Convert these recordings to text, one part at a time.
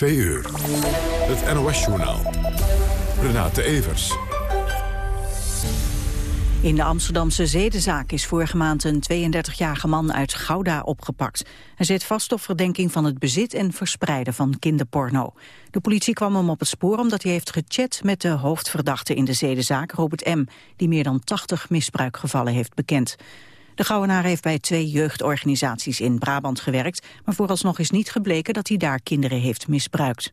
2 uur. Het NOS-journaal. Renate Evers. In de Amsterdamse zedenzaak is vorige maand een 32-jarige man uit Gouda opgepakt. Hij zit vast op verdenking van het bezit en verspreiden van kinderporno. De politie kwam hem op het spoor omdat hij heeft gechat met de hoofdverdachte in de zedenzaak, Robert M., die meer dan 80 misbruikgevallen heeft bekend. De Gouwenaar heeft bij twee jeugdorganisaties in Brabant gewerkt, maar vooralsnog is niet gebleken dat hij daar kinderen heeft misbruikt.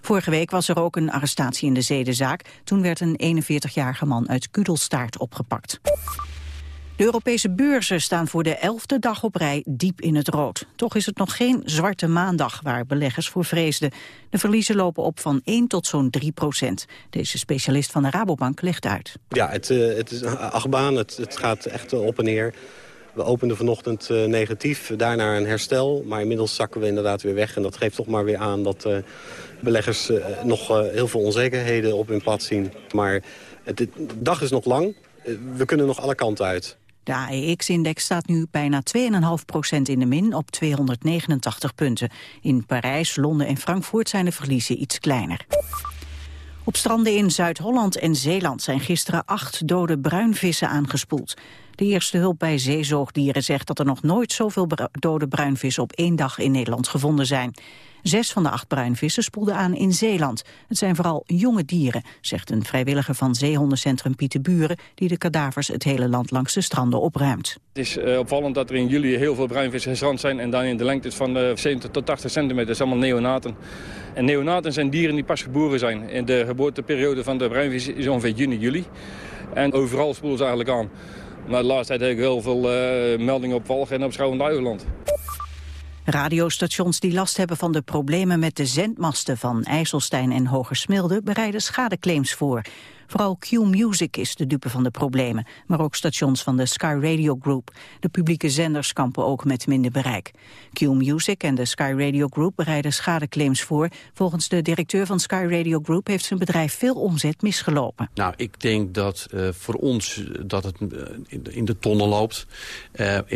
Vorige week was er ook een arrestatie in de zedenzaak. Toen werd een 41-jarige man uit Kudelstaart opgepakt. De Europese beurzen staan voor de elfde dag op rij diep in het rood. Toch is het nog geen zwarte maandag waar beleggers voor vreesden. De verliezen lopen op van 1 tot zo'n 3 procent. Deze specialist van de Rabobank legt uit. Ja, het, uh, het is een achtbaan. Het, het gaat echt op en neer. We openden vanochtend uh, negatief, daarna een herstel. Maar inmiddels zakken we inderdaad weer weg. En dat geeft toch maar weer aan dat beleggers nog heel veel onzekerheden op hun pad zien. Maar de dag is nog lang. we kunnen nog alle kanten uit. De AEX-index staat nu bijna 2,5% in de min op 289 punten. In Parijs, Londen en Frankfurt zijn de verliezen iets kleiner. Op stranden in Zuid-Holland en Zeeland zijn gisteren acht dode bruinvissen aangespoeld. De eerste hulp bij zeezoogdieren zegt dat er nog nooit zoveel dode bruinvissen op één dag in Nederland gevonden zijn. Zes van de acht bruinvissen spoelden aan in Zeeland. Het zijn vooral jonge dieren, zegt een vrijwilliger van zeehondencentrum Pieterburen... die de kadavers het hele land langs de stranden opruimt. Het is uh, opvallend dat er in juli heel veel bruinvissen gestrand zijn... en dan in de lengte van uh, 70 tot 80 centimeter. Dat zijn allemaal neonaten. En neonaten zijn dieren die pas geboren zijn. In de geboorteperiode van de bruinvis is ongeveer juni, juli. En overal spoelen ze eigenlijk aan. Maar de laatste tijd heb ik heel veel uh, meldingen op Walgen en op Schouwen-Duiveland. Radiostations die last hebben van de problemen met de zendmasten van IJsselstein en Hogersmilde bereiden schadeclaims voor. Vooral Q-Music is de dupe van de problemen, maar ook stations van de Sky Radio Group. De publieke zenders kampen ook met minder bereik. Q-Music en de Sky Radio Group bereiden schadeclaims voor. Volgens de directeur van Sky Radio Group heeft zijn bedrijf veel omzet misgelopen. Nou, ik denk dat uh, voor ons dat het uh, in de tonnen loopt.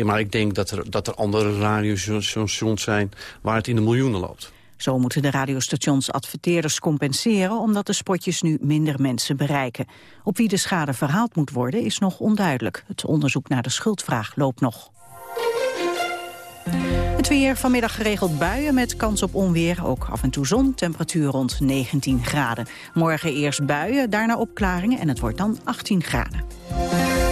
Maar ik denk dat er, dat er andere radiostations zijn waar het in de miljoenen loopt. Zo moeten de radiostations adverteerders compenseren... omdat de spotjes nu minder mensen bereiken. Op wie de schade verhaald moet worden is nog onduidelijk. Het onderzoek naar de schuldvraag loopt nog. Het weer vanmiddag geregeld buien met kans op onweer. Ook af en toe zon, temperatuur rond 19 graden. Morgen eerst buien, daarna opklaringen en het wordt dan 18 graden.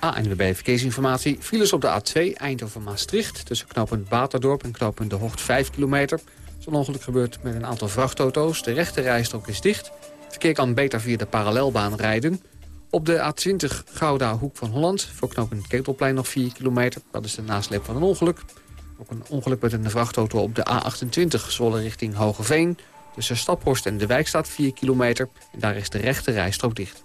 ANWB Verkeersinformatie. Files op de A2 Eindhoven-Maastricht... tussen knooppunt Baterdorp en knooppunt De Hocht 5 kilometer. Zo'n ongeluk gebeurt met een aantal vrachtauto's. De rechte rijstrook is dicht. verkeer kan beter via de parallelbaan rijden. Op de A20 Gouda Hoek van Holland... voor knooppunt Ketelplein nog 4 kilometer. Dat is de nasleep van een ongeluk. Ook een ongeluk met een vrachtauto op de A28 Zwolle richting Hogeveen. Tussen Staphorst en de wijk staat 4 kilometer. En daar is de rechte rijstrook dicht.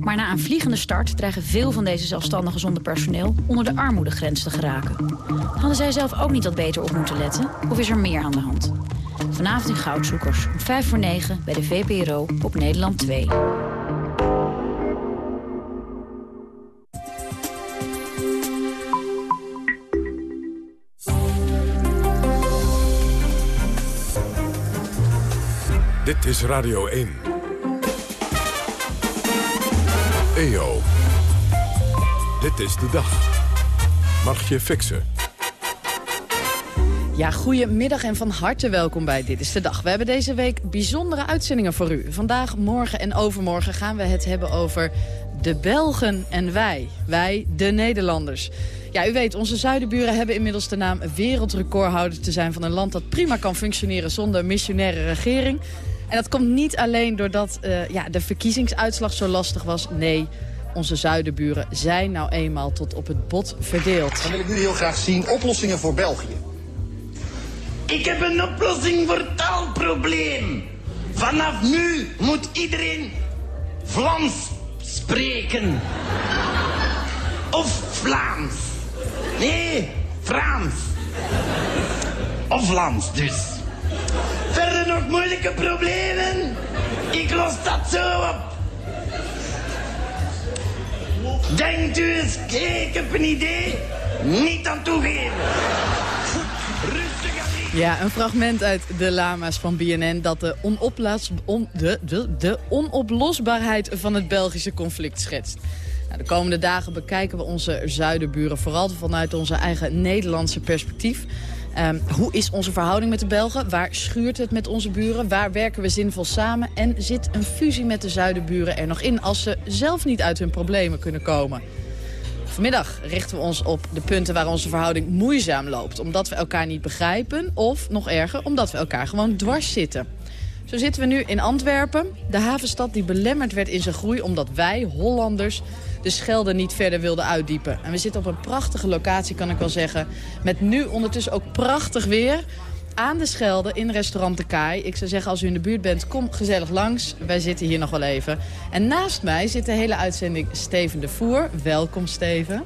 Maar na een vliegende start dreigen veel van deze zelfstandigen zonder personeel onder de armoedegrens te geraken. Hadden zij zelf ook niet wat beter op moeten letten? Of is er meer aan de hand? Vanavond in Goudzoekers, om 5 voor 9 bij de VPRO op Nederland 2. Dit is Radio 1. Dit is de dag. Margje Fixen. Ja, goedemiddag en van harte welkom bij Dit is de Dag. We hebben deze week bijzondere uitzendingen voor u. Vandaag, morgen en overmorgen gaan we het hebben over de Belgen en wij. Wij, de Nederlanders. Ja, u weet, onze zuidenburen hebben inmiddels de naam wereldrecordhouder te zijn... van een land dat prima kan functioneren zonder missionaire regering. En dat komt niet alleen doordat uh, ja, de verkiezingsuitslag zo lastig was. Nee, onze zuidenburen zijn nou eenmaal tot op het bot verdeeld. Dan wil ik nu heel graag zien oplossingen voor België. Ik heb een oplossing voor het taalprobleem. Vanaf nu moet iedereen Vlaams spreken. Of Vlaams. Nee, Frans. Of Vlaams dus. Verder nog moeilijke problemen? Ik los dat zo op. Denkt u eens, ik heb een idee. Niet aan toegeven. Ja, een fragment uit de lama's van BNN... dat de, de, de, de onoplosbaarheid van het Belgische conflict schetst. Nou, de komende dagen bekijken we onze zuidenburen... vooral vanuit onze eigen Nederlandse perspectief. Um, hoe is onze verhouding met de Belgen? Waar schuurt het met onze buren? Waar werken we zinvol samen? En zit een fusie met de zuidenburen er nog in... als ze zelf niet uit hun problemen kunnen komen? Vanmiddag richten we ons op de punten waar onze verhouding moeizaam loopt. Omdat we elkaar niet begrijpen of, nog erger, omdat we elkaar gewoon dwars zitten. Zo zitten we nu in Antwerpen, de havenstad die belemmerd werd in zijn groei... omdat wij, Hollanders, de Schelde niet verder wilden uitdiepen. En we zitten op een prachtige locatie, kan ik wel zeggen. Met nu ondertussen ook prachtig weer aan de Schelde in restaurant De Kaai. Ik zou zeggen, als u in de buurt bent, kom gezellig langs. Wij zitten hier nog wel even. En naast mij zit de hele uitzending Steven de Voer. Welkom, Steven.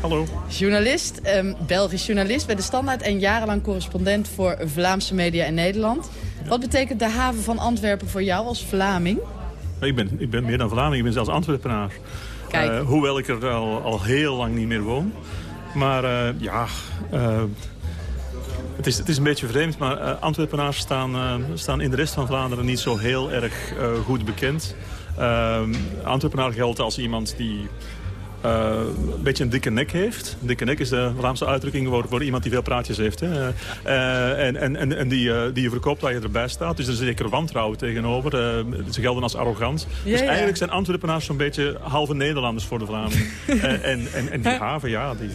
Hallo. Journalist, um, Belgisch journalist bij de Standaard... en jarenlang correspondent voor Vlaamse media in Nederland. Wat betekent de haven van Antwerpen voor jou als Vlaming? Ik ben, ik ben meer dan Vlaming, ik ben zelfs Antwerpenaar. Uh, hoewel ik er al, al heel lang niet meer woon. Maar uh, ja, uh, het is, het is een beetje vreemd, maar uh, Antwerpenaars staan, uh, staan in de rest van Vlaanderen niet zo heel erg uh, goed bekend. Antwerpenaar geldt als iemand die een beetje een dikke nek heeft. Een dikke nek is de Vlaamse uitdrukking voor, voor iemand die veel praatjes heeft. Hè. en en, en, en die, die je verkoopt waar je erbij staat. Dus er is zeker wantrouwen tegenover. ze gelden als arrogant. Ja, dus ja. eigenlijk zijn Antwerpenaars zo'n beetje halve Nederlanders voor de Vlamingen. en, en, en, die haven, ja, die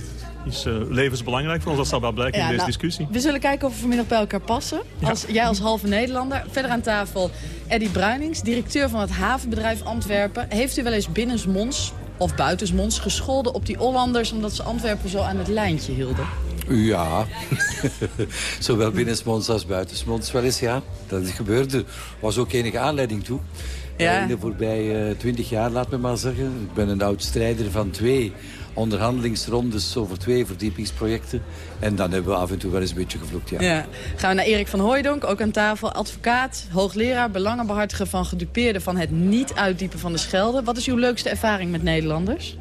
is uh, levensbelangrijk voor ons. Dat zal wel blijken Ja, in deze nou, discussie. We zullen kijken of we vanmiddag bij elkaar passen. Als, Jij als halve Nederlander. Verder aan tafel Eddy Bruinings, directeur van het havenbedrijf Antwerpen. Heeft u wel eens binnensmonds of buitensmonds gescholden op die Hollanders... omdat ze Antwerpen zo aan het lijntje hielden? Ja, zowel binnensmonds als buitensmonds wel eens, ja. Dat is gebeurd. Er was ook enige aanleiding toe. Ja. In de voorbije twintig jaar, laat me maar zeggen. Ik ben een oud strijder van twee onderhandelingsrondes over twee verdiepingsprojecten. En dan hebben we af en toe wel eens een beetje gevloekt, ja. Ja. Gaan we naar Erik van Hooijdonk, ook aan tafel. Advocaat, hoogleraar, belangenbehartiger van gedupeerden... van het niet uitdiepen van de Schelde. Wat is uw leukste ervaring met Nederlanders?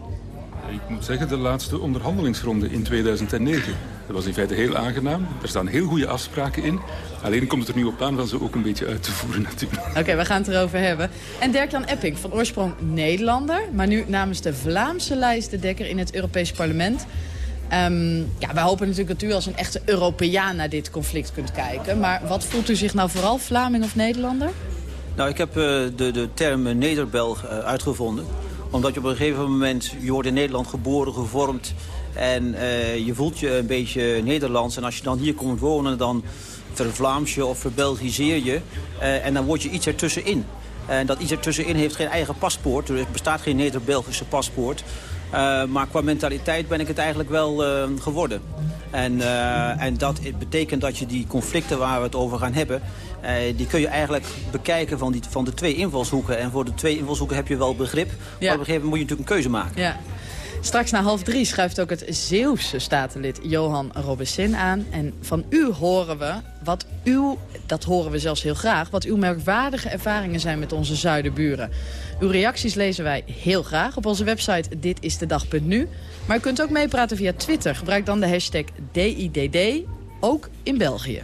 Ik moet zeggen, de laatste onderhandelingsronde in 2009. Dat was in feite heel aangenaam. Er staan heel goede afspraken in. Alleen komt het er nu op aan van ze ook een beetje uit te voeren natuurlijk. Oké, we gaan het erover hebben. En Dirk-Jan Epping, van oorsprong Nederlander... maar nu namens de Vlaamse lijstendekker in het Europees Parlement... Um, ja, wij hopen natuurlijk dat u als een echte Europeaan naar dit conflict kunt kijken. Maar wat voelt u zich nou vooral, Vlaming of Nederlander? Nou, ik heb uh, de, de term Nederbelg uh, uitgevonden omdat je op een gegeven moment, je wordt in Nederland geboren, gevormd... en uh, je voelt je een beetje Nederlands. En als je dan hier komt wonen, dan vervlaams je of verbelgiseer je. Uh, en dan word je iets ertussenin. En dat iets ertussenin heeft geen eigen paspoort. Er bestaat geen Neder-Belgische paspoort. Uh, maar qua mentaliteit ben ik het eigenlijk wel uh, geworden. En, uh, en dat betekent dat je die conflicten waar we het over gaan hebben... die kun je eigenlijk bekijken van, die, van de twee invalshoeken. En voor de twee invalshoeken heb je wel begrip. Maar op een gegeven moment moet je natuurlijk een keuze maken. Ja. Straks na half drie schuift ook het Zeeuwse statenlid Johan Robessin aan. En van u horen we wat uw, dat horen we zelfs heel graag... wat uw merkwaardige ervaringen zijn met onze zuidenburen. Uw reacties lezen wij heel graag op onze website ditistedag.nu. Maar u kunt ook meepraten via Twitter. Gebruik dan de hashtag DIDD, ook in België.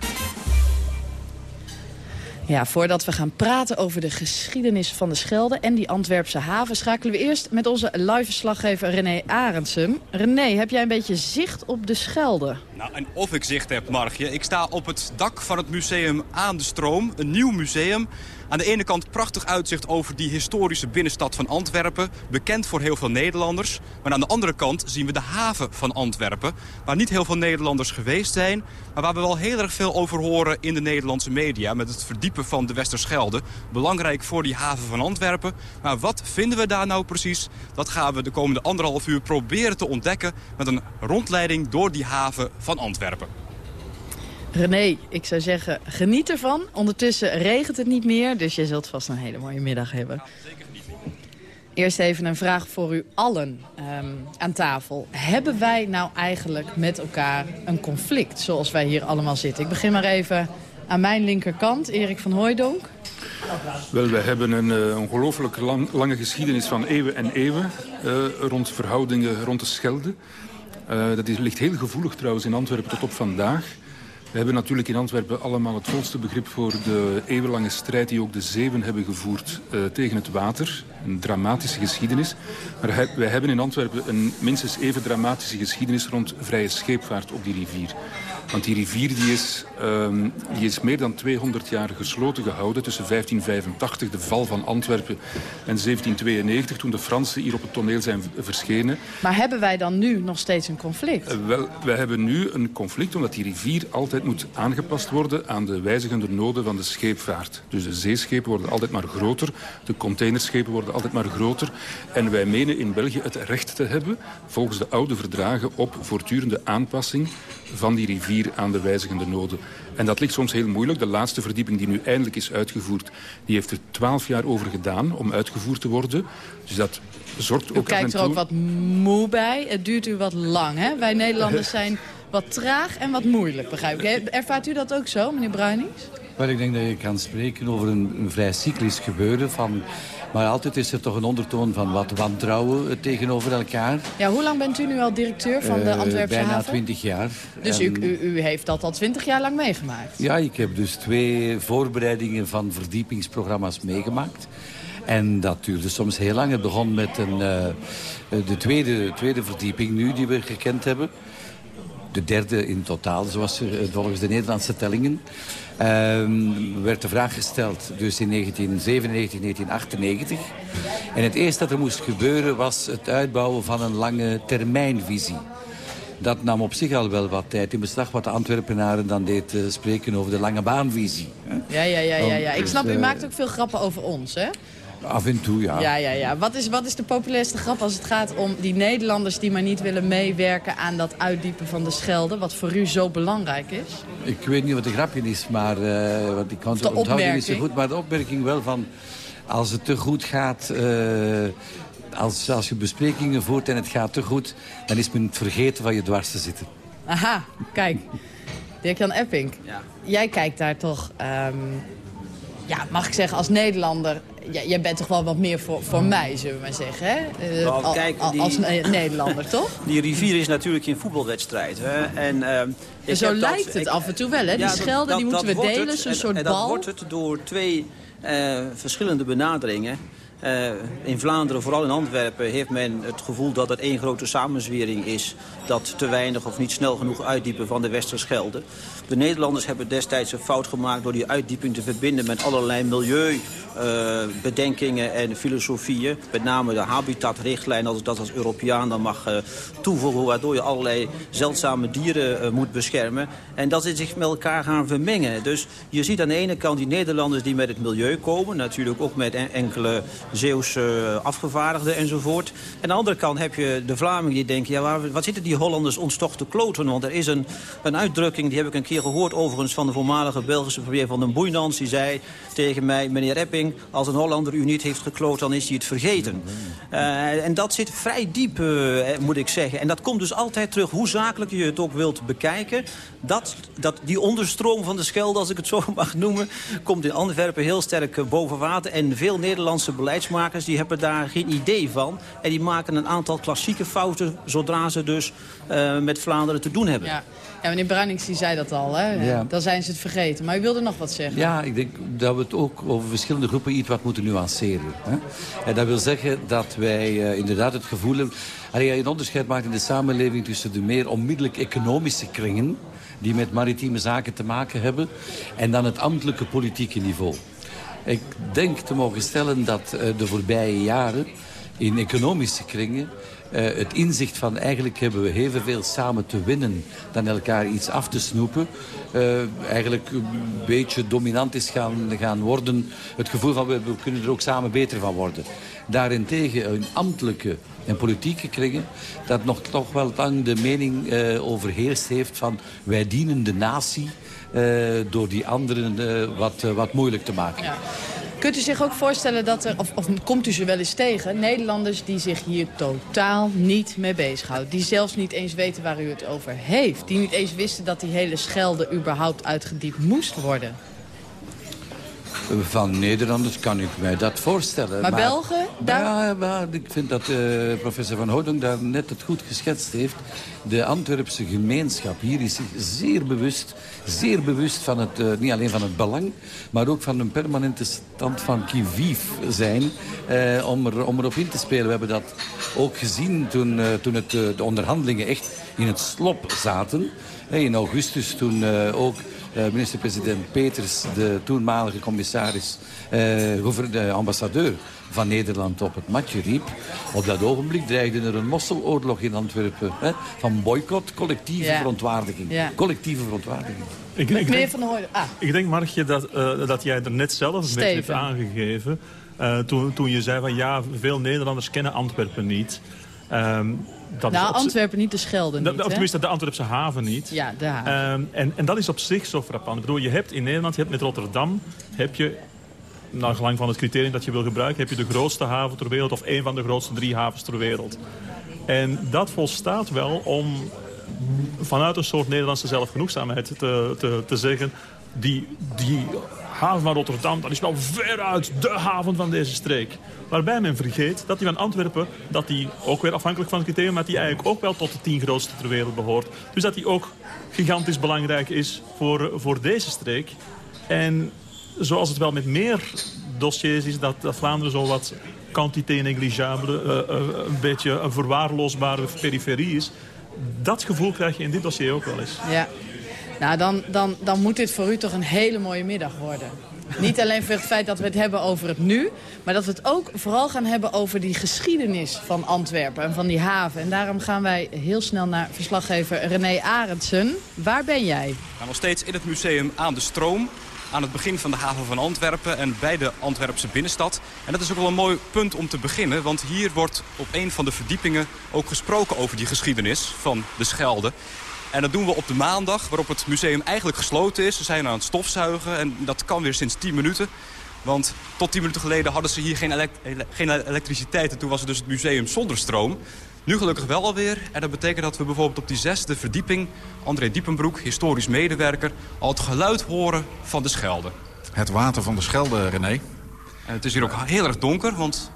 Ja, voordat we gaan praten over de geschiedenis van de Schelde en die Antwerpse haven... schakelen we eerst met onze live-verslaggever René Arendsen. René, heb jij een beetje zicht op de Schelde? Nou, en of ik zicht heb, Margje. Ik sta op het dak van het museum Aan de Stroom. Een nieuw museum. Aan de ene kant prachtig uitzicht over die historische binnenstad van Antwerpen. Bekend voor heel veel Nederlanders. Maar aan de andere kant zien we de haven van Antwerpen. Waar niet heel veel Nederlanders geweest zijn. Maar waar we wel heel erg veel over horen in de Nederlandse media. Met het verdiepen van de Westerschelde. Belangrijk voor die haven van Antwerpen. Maar wat vinden we daar nou precies? Dat gaan we de komende anderhalf uur proberen te ontdekken. Met een rondleiding door die haven van Antwerpen. René, ik zou zeggen, geniet ervan. Ondertussen regent het niet meer, dus je zult vast een hele mooie middag hebben. Eerst even een vraag voor u allen ehm, aan tafel. Hebben wij nou eigenlijk met elkaar een conflict, zoals wij hier allemaal zitten? Ik begin maar even aan mijn linkerkant, Erik van Hooijdonk. Wel, wij hebben een uh, ongelooflijk lang, lange geschiedenis van eeuwen en eeuwen... Uh, rond verhoudingen rond de Schelde. Uh, dat is, ligt heel gevoelig trouwens in Antwerpen tot op vandaag. We hebben natuurlijk in Antwerpen allemaal het volste begrip voor de eeuwenlange strijd die ook de zeven hebben gevoerd uh, tegen het water. Een dramatische geschiedenis. Maar wij hebben in Antwerpen een minstens even dramatische geschiedenis rond vrije scheepvaart op die rivier. Want die rivier die is, um, die is meer dan 200 jaar gesloten gehouden... tussen 1585, de val van Antwerpen, en 1792... toen de Fransen hier op het toneel zijn verschenen. Maar hebben wij dan nu nog steeds een conflict? Uh, wel, wij hebben nu een conflict omdat die rivier altijd moet aangepast worden... aan de wijzigende noden van de scheepvaart. Dus de zeeschepen worden altijd maar groter. De containerschepen worden altijd maar groter. En wij menen in België het recht te hebben... volgens de oude verdragen op voortdurende aanpassing van die rivier aan de wijzigende noden. En dat ligt soms heel moeilijk. De laatste verdieping die nu eindelijk is uitgevoerd... die heeft er twaalf jaar over gedaan om uitgevoerd te worden. Dus dat zorgt ook u kijkt er ook wat moe bij. Het duurt u wat lang, hè? Wij Nederlanders zijn wat traag en wat moeilijk, begrijp ik. Ervaart u dat ook zo, meneer Bruinings? Wel, ik denk dat je kan spreken over een, een vrij cyclisch gebeuren van maar altijd is er toch een ondertoon van wat wantrouwen tegenover elkaar. Ja, hoe lang bent u nu al directeur van de Antwerpse uh, bijna haven? Twintig jaar. Dus u, u, u, heeft dat al twintig jaar lang meegemaakt? Ja, ik heb dus twee voorbereidingen van verdiepingsprogramma's meegemaakt. En dat duurde soms heel lang. Het begon met een, uh, de tweede, tweede verdieping nu die we gekend hebben. De derde in totaal, zoals volgens de Nederlandse tellingen. Um, werd de vraag gesteld dus in 1997, 1998. En het eerste dat er moest gebeuren was het uitbouwen van een lange termijnvisie. Dat nam op zich al wel wat tijd in beslag, wat de Antwerpenaren dan deed uh, spreken over de lange baanvisie. Ja, ja, ja, ja, ja. Ik snap, u maakt ook veel grappen over ons, hè? Af en toe, ja. Ja, ja, ja. Wat is, wat is de populairste grap als het gaat om die Nederlanders... die maar niet willen meewerken aan dat uitdiepen van de Schelde... wat voor u zo belangrijk is? Ik weet niet wat de grapje is, maar uh, want ik kan het onthouden niet zo goed. Maar de opmerking wel van... als het te goed gaat... Uh, als, als je besprekingen voert en het gaat te goed... dan is men vergeten van je dwars te zitten. Aha, kijk. Dirk-Jan Epping, ja. jij kijkt daar toch... Um, ja, mag ik zeggen, als Nederlander ja, jij bent toch wel wat meer voor, voor mij, zullen we maar zeggen. Hè? Uh, nou, kijk, die, als Nederlander, toch? Die rivier is natuurlijk geen voetbalwedstrijd. Hè? En, uh, zo lijkt dat, het ik, af en toe wel, hè? Die ja, schelden dat, die moeten we delen, zo'n soort en, bal. En dat wordt het door twee uh, verschillende benaderingen. Uh, in Vlaanderen, vooral in Antwerpen, heeft men het gevoel dat het één grote samenzwering is. Dat te weinig of niet snel genoeg uitdiepen van de Westerschelde. De Nederlanders hebben destijds een fout gemaakt door die uitdieping te verbinden met allerlei milieubedenkingen en filosofieën. Met name de habitatrichtlijn, als ik dat als Europeaan dan mag uh, toevoegen. Waardoor je allerlei zeldzame dieren moet beschermen. En dat is zich met elkaar gaan vermengen. Dus je ziet aan de ene kant die Nederlanders die met het milieu komen. Natuurlijk ook met en enkele Zeeuwse afgevaardigden enzovoort. En aan de andere kant heb je de Vlamingen die denken... ja, waar, wat zitten die Hollanders ons toch te kloten? Want er is een, een uitdrukking, die heb ik een keer gehoord... overigens van de voormalige Belgische premier van den Boeinans. Die zei tegen mij, meneer Epping... als een Hollander u niet heeft gekloot, dan is hij het vergeten. Uh, en dat zit vrij diep, uh, moet ik zeggen. En dat komt dus altijd terug, hoe zakelijk je het ook wilt bekijken. Dat, dat, die onderstroom van de Schelde, als ik het zo mag noemen... komt in Antwerpen heel sterk boven water. En veel Nederlandse beleidsmakers die hebben daar geen idee van. En die maken een aantal klassieke fouten... zodra ze dus uh, met Vlaanderen te doen hebben. Ja. Ja, meneer Bruinings die zei dat al, hè? Ja. Dan zijn ze het vergeten. Maar u wilde nog wat zeggen. Ja, ik denk dat we het ook over verschillende groepen iets wat moeten nuanceren. Hè? En dat wil zeggen dat wij uh, inderdaad het gevoel hebben... Allee, je een onderscheid maakt in de samenleving tussen de meer onmiddellijk economische kringen... die met maritieme zaken te maken hebben... en dan het ambtelijke politieke niveau. Ik denk te mogen stellen dat uh, de voorbije jaren in economische kringen... Uh, het inzicht van eigenlijk hebben we heel veel samen te winnen dan elkaar iets af te snoepen. Uh, eigenlijk een beetje dominant is gaan, gaan worden. Het gevoel van we, we kunnen er ook samen beter van worden. Daarentegen een ambtelijke en politieke kringen... dat nog toch wel lang de mening uh, overheerst heeft van wij dienen de natie door die anderen wat, wat moeilijk te maken. Kunt u zich ook voorstellen dat er, of, of, komt u ze wel eens tegen... Nederlanders die zich hier totaal niet mee bezighouden. Die zelfs niet eens weten waar u het over heeft. Die niet eens wisten dat die hele schelde überhaupt uitgediept moest worden van Nederlanders kan ik mij dat voorstellen. Maar, Belgen? Ja, maar ik vind dat uh, professor Van Houding daar net het goed geschetst heeft. De Antwerpse gemeenschap hier is zich zeer bewust, zeer bewust van het, uh, niet alleen van het belang, maar ook van een permanente stand van qui zijn uh, om, er, om erop in te spelen. We hebben dat ook gezien toen, toen het, de onderhandelingen echt in het slop zaten. In augustus toen ook minister-president Peters, de toenmalige commissaris, uh, de ambassadeur van Nederland op het matje riep. Op dat ogenblik dreigde er een mosseloorlog in Antwerpen. Hè, van boycott, collectieve verontwaardiging. Collectieve verontwaardiging. Ik, ik, denk, van de ah. ik denk, Margje, dat, uh, dat jij er net zelf een beetje heeft aangegeven. Uh, toen, toen je zei van ja, veel Nederlanders kennen Antwerpen niet. Um, dat nou, Antwerpen niet, de Schelde niet. Of tenminste, de Antwerpse haven niet. Ja, de haven. Um, en, en dat is op zich zo frappant. Ik bedoel, je hebt in Nederland, je hebt met Rotterdam... heb je, naar gelang van het criterium dat je wil gebruiken... heb je de grootste haven ter wereld of een van de grootste drie havens ter wereld. En dat volstaat wel om vanuit een soort Nederlandse zelfgenoegzaamheid te, te, te zeggen... Die, die haven van Rotterdam, dat is wel veruit de haven van deze streek. Waarbij men vergeet dat die van Antwerpen, dat die ook weer afhankelijk van het criterium, maar die eigenlijk ook wel tot de tien grootste ter wereld behoort. Dus dat die ook gigantisch belangrijk is voor, voor deze streek. En zoals het wel met meer dossiers is, dat, Vlaanderen zo wat quantité negligible, uh, uh, een beetje een verwaarloosbare periferie is. Dat gevoel krijg je in dit dossier ook wel eens. Ja. Nou, dan, dan, dan moet dit voor u toch een hele mooie middag worden. Niet alleen voor het feit dat we het hebben over het nu... maar dat we het ook vooral gaan hebben over die geschiedenis van Antwerpen en van die haven. En daarom gaan wij heel snel naar verslaggever René Arendsen. Waar ben jij? Nou, nog steeds in het museum aan de stroom aan het begin van de haven van Antwerpen en bij de Antwerpse binnenstad. En dat is ook wel een mooi punt om te beginnen, want hier wordt op een van de verdiepingen ook gesproken over die geschiedenis van de Schelde. En dat doen we op de maandag, waarop het museum eigenlijk gesloten is. Ze zijn aan het stofzuigen en dat kan weer sinds 10 minuten. Want tot 10 minuten geleden hadden ze hier geen, geen elektriciteit. En toen was het dus het museum zonder stroom. Nu gelukkig wel alweer. En dat betekent dat we bijvoorbeeld op die zesde verdieping... André Diepenbroek, historisch medewerker... al het geluid horen van de Schelde. Het water van de Schelde, René. En het is hier ook heel erg donker, want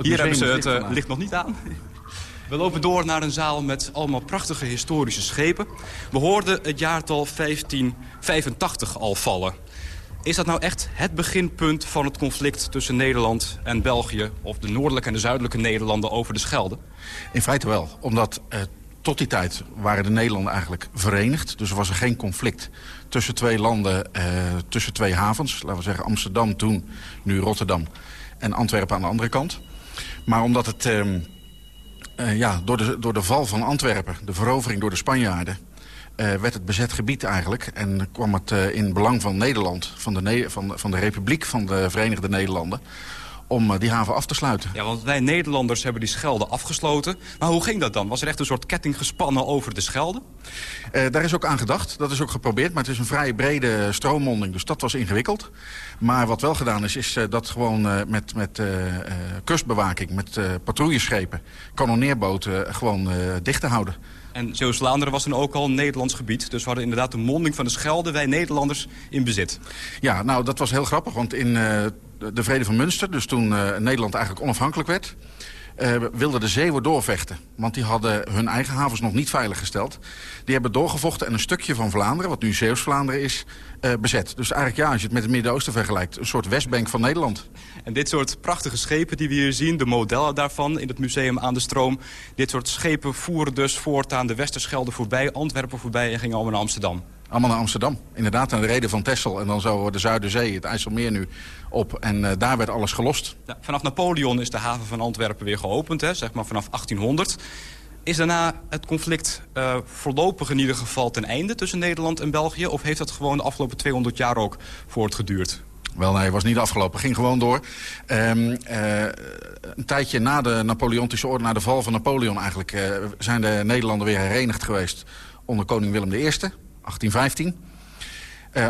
hier hebben ze het uh, licht nog niet aan. We lopen door naar een zaal met allemaal prachtige historische schepen. We hoorden het jaartal 1585 al vallen. Is dat nou echt het beginpunt van het conflict tussen Nederland en België... of de noordelijke en de zuidelijke Nederlanden over de Schelde? In feite wel, omdat eh, tot die tijd waren de Nederlanden eigenlijk verenigd. Dus er was er geen conflict tussen twee landen, eh, tussen twee havens. Laten we zeggen Amsterdam toen, nu Rotterdam en Antwerpen aan de andere kant. Maar omdat het... Eh, uh, ja, door, de, door de val van Antwerpen, de verovering door de Spanjaarden... Uh, werd het bezet gebied eigenlijk. En kwam het uh, in belang van Nederland, van de, van, van de Republiek van de Verenigde Nederlanden om die haven af te sluiten. Ja, want wij Nederlanders hebben die Schelde afgesloten. Maar hoe ging dat dan? Was er echt een soort ketting gespannen over de Schelde? Uh, daar is ook aan gedacht. Dat is ook geprobeerd. Maar het is een vrij brede stroommonding. Dus dat was ingewikkeld. Maar wat wel gedaan is, is uh, dat gewoon uh, met, met kustbewaking... met patrouilleschepen, kanonneerboten gewoon dicht te houden. En Zeeuws-Vlaanderen was dan ook al een Nederlands gebied. Dus we hadden inderdaad de monding van de Schelde, wij Nederlanders, in bezit. Ja, nou, dat was heel grappig. Want in de vrede van Münster, dus toen Nederland eigenlijk onafhankelijk werd... Uh, wilden de Zeeuwen doorvechten. Want die hadden hun eigen havens nog niet veiliggesteld. Die hebben doorgevochten en een stukje van Vlaanderen, wat nu Zeeuws-Vlaanderen is, uh, bezet. Dus eigenlijk ja, als je het met het Midden-Oosten vergelijkt, een soort Westbank van Nederland. En dit soort prachtige schepen die we hier zien, de modellen daarvan in het museum aan de stroom. Dit soort schepen voeren dus voortaan de Westerschelde voorbij, Antwerpen voorbij en gingen allemaal naar Amsterdam. Allemaal naar Amsterdam. Inderdaad, aan de reden van Texel. En dan zo de Zuiderzee, het IJsselmeer nu, op. En uh, daar werd alles gelost. Ja, vanaf Napoleon is de haven van Antwerpen weer geopend, hè, zeg maar vanaf 1800. Is daarna het conflict uh, voorlopig in ieder geval ten einde tussen Nederland en België? Of heeft dat gewoon de afgelopen 200 jaar ook voortgeduurd? Wel, nee, het was niet afgelopen. ging gewoon door. Um, uh, een tijdje na de Napoleontische orde, na de val van Napoleon eigenlijk... Uh, zijn de Nederlanden weer herenigd geweest onder koning Willem I, 1815.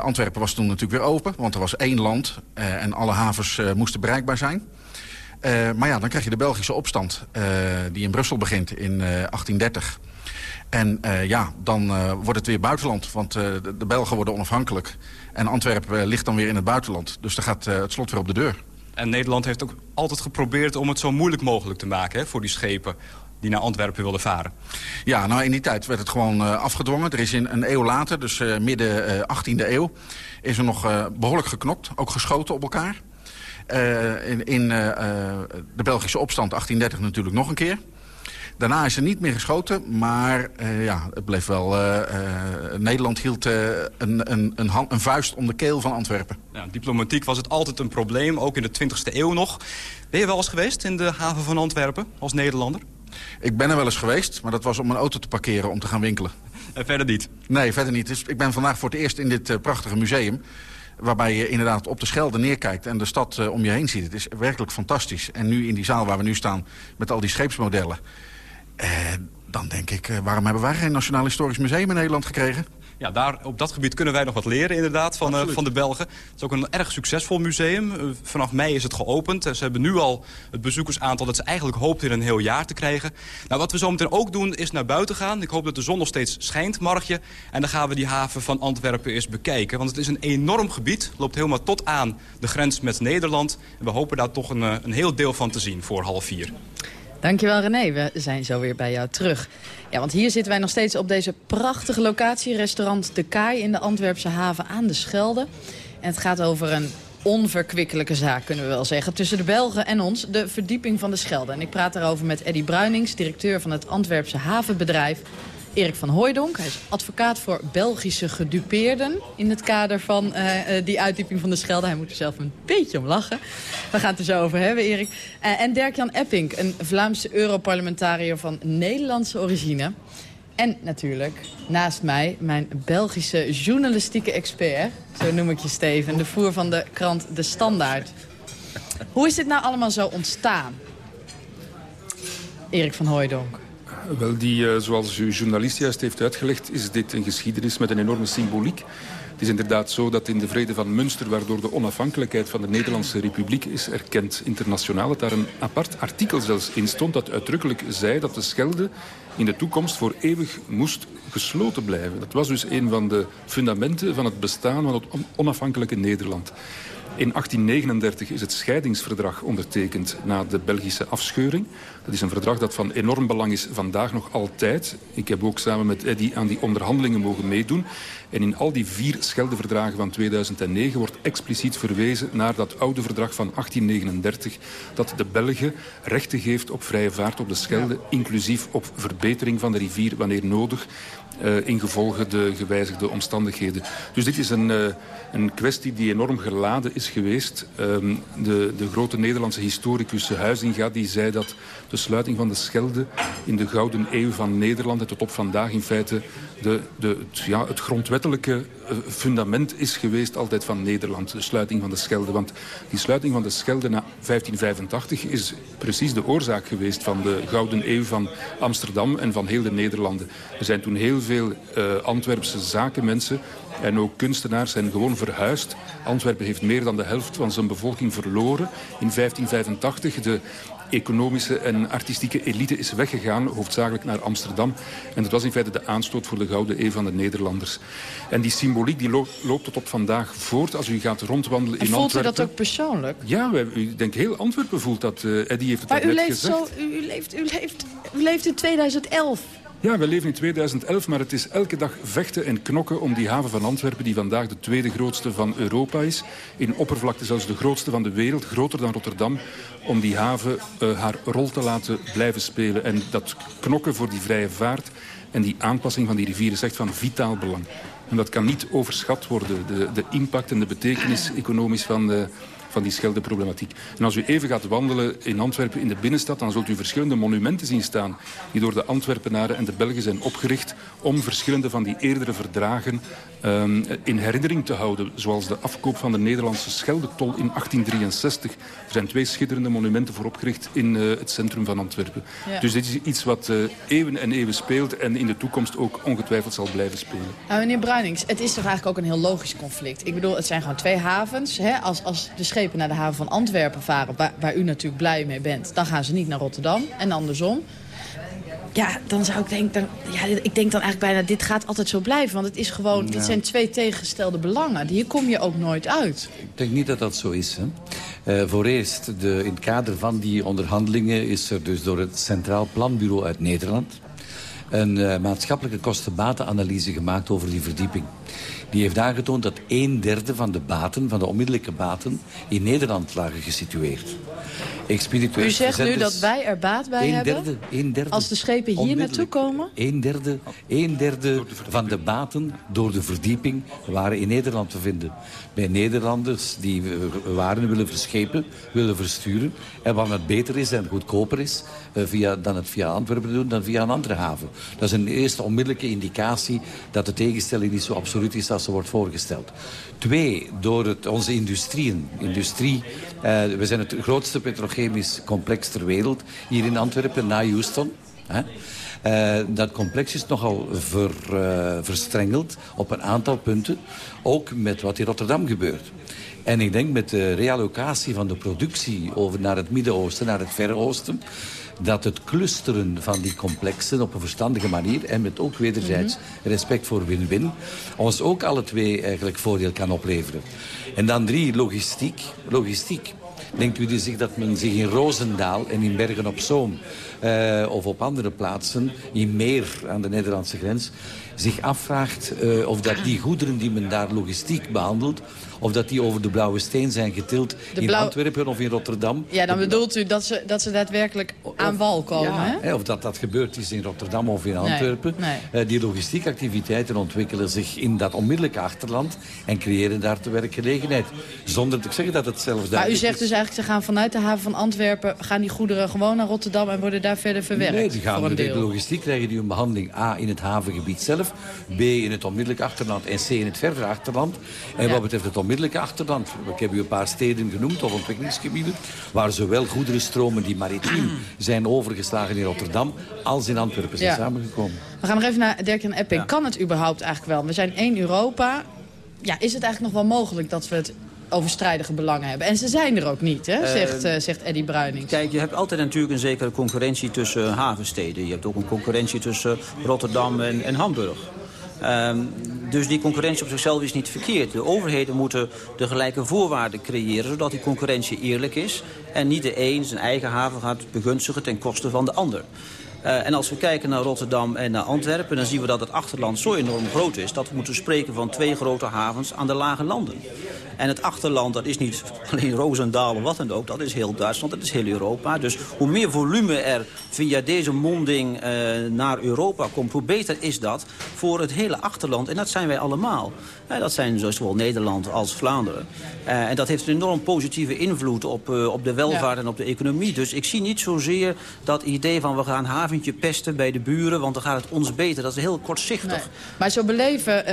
Antwerpen was toen natuurlijk weer open, want er was één land en alle havens moesten bereikbaar zijn. maar ja, dan krijg je de Belgische opstand die in Brussel begint in 1830. En ja, dan wordt het weer buitenland, want de, de, Belgen worden onafhankelijk. En Antwerpen ligt dan weer in het buitenland. Dus dan gaat het slot weer op de deur. En Nederland heeft ook altijd geprobeerd om het zo moeilijk mogelijk te maken hè, voor die schepen die naar Antwerpen wilden varen. Ja, nou in die tijd werd het gewoon uh, afgedwongen. Er is in een eeuw later, dus uh, midden uh, 18e eeuw, is er nog behoorlijk geknokt. Ook geschoten op elkaar. in, in de Belgische opstand 1830 natuurlijk nog een keer. Daarna is er niet meer geschoten, maar uh, ja, het bleef wel... Uh, uh, Nederland hield een, een, een, hand, een, vuist om de keel van Antwerpen. Ja, diplomatiek was het altijd een probleem, ook in de 20e eeuw nog. Ben je wel eens geweest in de haven van Antwerpen als Nederlander? Ik ben er wel eens geweest, maar dat was om een auto te parkeren om te gaan winkelen. En verder niet? Nee, verder niet. Dus ik ben vandaag voor het eerst in dit prachtige museum waarbij je inderdaad op de Schelde neerkijkt en de stad om je heen ziet. Het is werkelijk fantastisch. En nu in die zaal waar we nu staan met al die scheepsmodellen... En eh, dan denk ik, eh, waarom hebben wij geen Nationaal Historisch Museum in Nederland gekregen? Ja, daar, op dat gebied kunnen wij nog wat leren inderdaad van, uh, van de Belgen. Het is ook een erg succesvol museum. Uh, vanaf mei is het geopend. Uh, ze hebben nu al het bezoekersaantal dat ze eigenlijk hoopten in een heel jaar te krijgen. Nou, wat we zo meteen ook doen is naar buiten gaan. Ik hoop dat de zon nog steeds schijnt, Margje. En dan gaan we die haven van Antwerpen eens bekijken. Want het is een enorm gebied. Loopt helemaal tot aan de grens met Nederland. En we hopen daar toch een, een heel deel van te zien voor half vier. Dankjewel René, we zijn zo weer bij jou terug. Ja, want hier zitten wij nog steeds op deze prachtige locatie... restaurant De Kaai in de Antwerpse haven aan de Schelde. En het gaat over een onverkwikkelijke zaak, kunnen we wel zeggen. Tussen de Belgen en ons, de verdieping van de Schelde. En ik praat daarover met Eddy Bruinings, directeur van het Antwerpse havenbedrijf... Erik van Hooijdonk. Hij is advocaat voor Belgische gedupeerden... in het kader van uh, die uitdieping van de Schelde. Hij moet er zelf een beetje om lachen. We gaan het er zo over hebben, Erik. Uh, en Dirk-Jan Epping, een Vlaamse Europarlementariër van Nederlandse origine. En natuurlijk, naast mij, mijn Belgische journalistieke expert. Zo noem ik je, Steven. De voer van de krant De Standaard. Hoe is dit nou allemaal zo ontstaan? Erik van Hooijdonk. Wel, die, uh, zoals uw journalist juist heeft uitgelegd... is dit een geschiedenis met een enorme symboliek. Het is inderdaad zo dat in de vrede van Münster... waardoor de onafhankelijkheid van de Nederlandse Republiek is erkend internationaal... dat daar een apart artikel zelfs in stond dat uitdrukkelijk zei... dat de Schelde in de toekomst voor eeuwig moest gesloten blijven. Dat was dus een van de fundamenten van het bestaan van het onafhankelijke Nederland. In 1839 is het scheidingsverdrag ondertekend na de Belgische afscheuring. Dat is een verdrag dat van enorm belang is vandaag nog altijd. Ik heb ook samen met Eddy aan die onderhandelingen mogen meedoen. En in al die vier Scheldeverdragen van 2009 wordt expliciet verwezen naar dat oude verdrag van 1839 dat de Belgen rechten geeft op vrije vaart op de Schelde, inclusief op verbetering van de rivier wanneer nodig uh, ingevolge de gewijzigde omstandigheden. Dus dit is een, uh, een kwestie die enorm geladen is geweest. Um, de, de grote Nederlandse historicus Huizinga die zei dat de sluiting van de Schelde in de Gouden Eeuw van Nederland... en tot op vandaag in feite de, de, het, ja, het grondwettelijke uh, fundament is geweest altijd van Nederland. De sluiting van de Schelde. Want die sluiting van de Schelde na 1585 is precies de oorzaak geweest... van de Gouden Eeuw van Amsterdam en van heel de Nederlanden. Er zijn toen heel veel uh, Antwerpse zakenmensen en ook kunstenaars zijn gewoon verhuisd. Antwerpen heeft meer dan de helft van zijn bevolking verloren. In 1585 de economische en artistieke elite is weggegaan, hoofdzakelijk naar Amsterdam. En dat was in feite de aanstoot voor de Gouden Eeuw van de Nederlanders. En die symboliek die loopt, loopt tot op vandaag voort. Als u gaat rondwandelen en in voelt Antwerpen... Voelt u dat ook persoonlijk? Ja, wij, ik denk heel Antwerpen voelt dat. Uh, Eddie heeft het maar u net leeft gezegd. Zo, u, leeft, u, leeft, u leeft in 2011. Ja, we leven in 2011, maar het is elke dag vechten en knokken om die haven van Antwerpen... die vandaag de tweede grootste van Europa is. In oppervlakte zelfs de grootste van de wereld, groter dan Rotterdam... om die haven uh, haar rol te laten blijven spelen. En dat knokken voor die vrije vaart en die aanpassing van die rivier is echt van vitaal belang. En dat kan niet overschat worden. De, de impact en de betekenis economisch van de, van die Scheldeproblematiek. En als u even gaat wandelen in Antwerpen in de binnenstad, dan zult u verschillende monumenten zien staan die door de Antwerpenaren en de Belgen zijn opgericht om verschillende van die eerdere verdragen um, in herinnering te houden. Zoals de afkoop van de Nederlandse Scheldetol in 1863. Er zijn twee schitterende monumenten voor opgericht in uh, het centrum van Antwerpen. Ja. Dus dit is iets wat uh, eeuwen en eeuwen speelt en in de toekomst ook ongetwijfeld zal blijven spelen. Nou, meneer Bruinings, het is toch eigenlijk ook een heel logisch conflict. Ik bedoel, het zijn gewoon twee havens. Hè? Als, als de schepen naar de haven van Antwerpen varen, waar, waar u natuurlijk blij mee bent... dan gaan ze niet naar Rotterdam en andersom ja, dan zou ik denken, ja, ik denk dan eigenlijk bijna, dit gaat altijd zo blijven. Want het is gewoon, dit zijn twee tegengestelde belangen. Hier kom je ook nooit uit. Ik denk niet dat dat zo is. Hè. Uh, voor eerst, de, in het kader van die onderhandelingen is er dus door het Centraal Planbureau uit Nederland een uh, maatschappelijke kostenbatenanalyse gemaakt over die verdieping. Die heeft aangetoond dat een derde van de baten, van de onmiddellijke baten, in Nederland lagen gesitueerd. U zegt nu dat wij er baat bij hebben? Derde, een derde. Als de schepen hier naartoe komen? Een derde, een derde van de baten door de verdieping waren in Nederland te vinden. Bij Nederlanders die waren willen verschepen, willen versturen. En wat het beter is en goedkoper is uh, via, dan het via Antwerpen doen dan via een andere haven. Dat is een eerste onmiddellijke indicatie dat de tegenstelling niet zo absoluut is als ze wordt voorgesteld. Twee, door het, onze industrieën. Industrie, uh, we zijn het grootste petrochemisch complex ter wereld. Hier in Antwerpen, na Houston. Hè. Uh, dat complex is nogal ver, uh, verstrengeld op een aantal punten. Ook met wat in Rotterdam gebeurt. En ik denk met de reallocatie van de productie over naar het Midden-Oosten, naar het Verre Oosten dat het clusteren van die complexen op een verstandige manier... en met ook wederzijds mhm. respect voor win-win... ons ook alle twee eigenlijk voordeel kan opleveren. En dan drie, logistiek. Logistiek. Denkt u zich dat men zich in Roosendaal en in Bergen op Zoom... Uh, of op andere plaatsen, in Meer aan de Nederlandse grens... zich afvraagt uh, of dat die goederen die men daar logistiek behandelt of dat die over de blauwe steen zijn getild in Antwerpen of in Rotterdam. Ja, dan bedoelt u dat ze, dat ze daadwerkelijk aan wal komen, ja, hè? Of dat dat gebeurd is in Rotterdam of in Antwerpen. Nee, nee. Uh, die logistiekactiviteiten ontwikkelen zich in dat onmiddellijke achterland... en creëren daar de werkgelegenheid. Zonder te zeggen dat het zelfs daar Maar u zegt dus eigenlijk, ze gaan vanuit de haven van Antwerpen... gaan die goederen gewoon naar Rotterdam en worden daar verder verwerkt? Nee, die gaan, de, logistiek krijgen die een behandeling A in het havengebied zelf... B in het onmiddellijk achterland en C in het verdere achterland. En ja. wat betreft het onmiddellijke achterland. Ik heb u een paar steden genoemd of ontwikkelingsgebieden... waar zowel goederenstromen die maritiem zijn overgeslagen in Rotterdam... als in Antwerpen zijn samengekomen. We gaan nog even naar Dirk-Jan Epping. Kan het überhaupt eigenlijk wel? We zijn één Europa. Ja, is het eigenlijk nog wel mogelijk dat we het overstrijdige belangen hebben. En ze zijn er ook niet, hè? Zegt, uh, zegt Eddie Bruining. Kijk, je hebt altijd natuurlijk een zekere concurrentie tussen havensteden. Je hebt ook een concurrentie tussen Rotterdam en, en Hamburg. Um, dus die concurrentie op zichzelf is niet verkeerd. De overheden moeten de gelijke voorwaarden creëren... zodat die concurrentie eerlijk is... en niet de een zijn eigen haven gaat begunstigen ten koste van de ander. Uh, en als we kijken naar Rotterdam en naar Antwerpen... dan zien we dat het achterland zo enorm groot is... dat we moeten spreken van twee grote havens aan de lage landen. En het achterland, dat is niet alleen Roosendaal of wat dan ook. Dat is heel Duitsland, dat is heel Europa. Dus hoe meer volume er via deze monding uh, naar Europa komt... hoe beter is dat voor het hele achterland. En dat zijn wij allemaal. Uh, dat zijn zowel Nederland als Vlaanderen. En dat heeft een enorm positieve invloed op, op de welvaart ja. en op de economie. Dus ik zie niet zozeer dat idee van we gaan haventje pesten bij de buren... want dan gaat het ons beter. Dat is heel kortzichtig. Nee. Maar zo beleven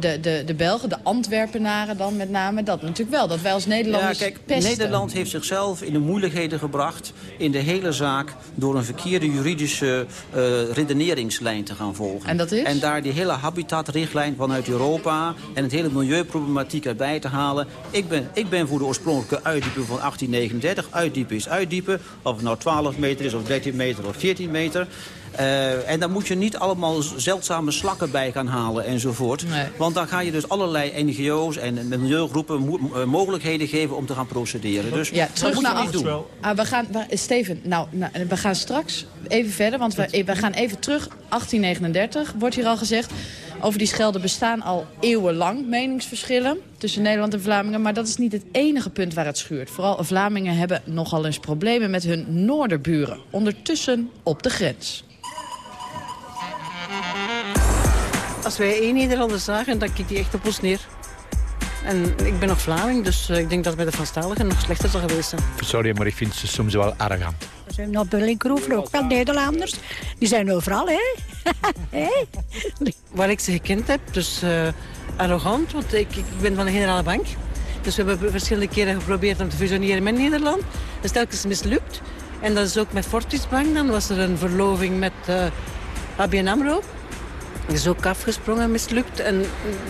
de, de, de Belgen, de Antwerpenaren dan met name dat natuurlijk wel. Dat wij als Nederlanders ja, kijk, pesten. Nederland heeft zichzelf in de moeilijkheden gebracht... in de hele zaak door een verkeerde juridische uh, redeneringslijn te gaan volgen. En dat is? En daar die hele habitatrichtlijn vanuit Europa... en het hele milieuproblematiek erbij te halen. Ik ben, ik ben voor de oorspronkelijke uitdiepen van 1839. Uitdiepen is uitdiepen. Of het nou 12 meter is, of 13 meter, of 14 meter. Uh, en dan moet je niet allemaal zeldzame slakken bij gaan halen enzovoort. Nee. Want dan ga je dus allerlei NGO's en milieugroepen mo uh, mogelijkheden geven om te gaan procederen. Dus ja, terug dat naar niet doen. Ah, we gaan, we, Steven, nou, nou, we gaan straks even verder, want we, we gaan even terug. 1839 wordt hier al gezegd. Over die Schelde bestaan al eeuwenlang meningsverschillen tussen Nederland en Vlamingen. Maar dat is niet het enige punt waar het schuurt. Vooral Vlamingen hebben nogal eens problemen met hun noorderburen. Ondertussen op de grens. Als wij één Nederlander zagen, dan keek die echt op ons neer. En ik ben nog Vlaming, dus ik denk dat het met de Franstaligen nog slechter zou geweest zijn. Sorry, maar ik vind ze soms wel arrogant. Er zijn op Berlin ook wel Nederlanders. Die zijn overal, hè? Waar ik ze gekend heb, dus uh, arrogant, want ik, ik ben van de generale bank. Dus we hebben verschillende keren geprobeerd om te fusioneren met Nederland. Dat is telkens mislukt. En dat is ook met Fortis Bank. Dan was er een verloving met uh, ABN AMRO. Dat is ook afgesprongen, mislukt. En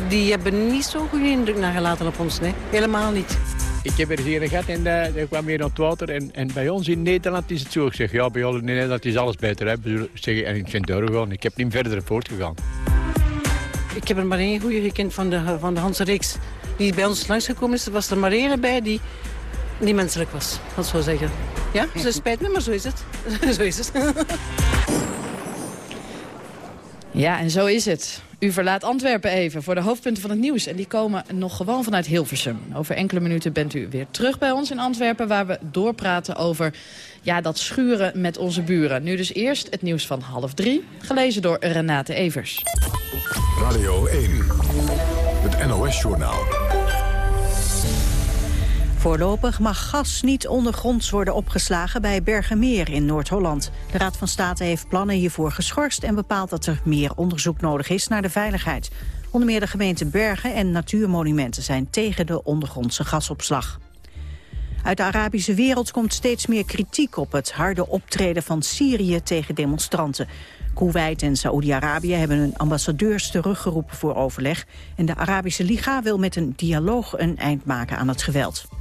die hebben niet zo'n goede indruk nagelaten op ons. Nee. Helemaal niet. Ik heb er hier gehad en uh, kwam hier aan het water. En, en bij ons in Nederland is het zo. Ik zeg, ja, bij ons in Nederland is alles beter. Hè. Zeg, en ik ben doorgegaan. Ik heb niet verder voortgegaan. Ik heb er maar één goede gekend van de, van de Hanse Reeks. Die bij ons langsgekomen is. Er was er maar één bij die, die menselijk was. Dat zou zeggen. Ja, ze spijt me, maar zo is het. zo is het. Ja, en zo is het. U verlaat Antwerpen even voor de hoofdpunten van het nieuws. En die komen nog gewoon vanuit Hilversum. Over enkele minuten bent u weer terug bij ons in Antwerpen... waar we doorpraten over ja, dat schuren met onze buren. Nu dus eerst het nieuws van half drie, gelezen door Renate Evers. Radio 1, het NOS-journaal. Voorlopig mag gas niet ondergronds worden opgeslagen bij Bergenmeer in Noord-Holland. De Raad van State heeft plannen hiervoor geschorst en bepaalt dat er meer onderzoek nodig is naar de veiligheid. Onder meer de gemeente Bergen en Natuurmonumenten zijn tegen de ondergrondse gasopslag. Uit de Arabische wereld komt steeds meer kritiek op het harde optreden van Syrië tegen demonstranten. Kuwait en Saoedi-Arabië hebben hun ambassadeurs teruggeroepen voor overleg. En de Arabische Liga wil met een dialoog een eind maken aan het geweld.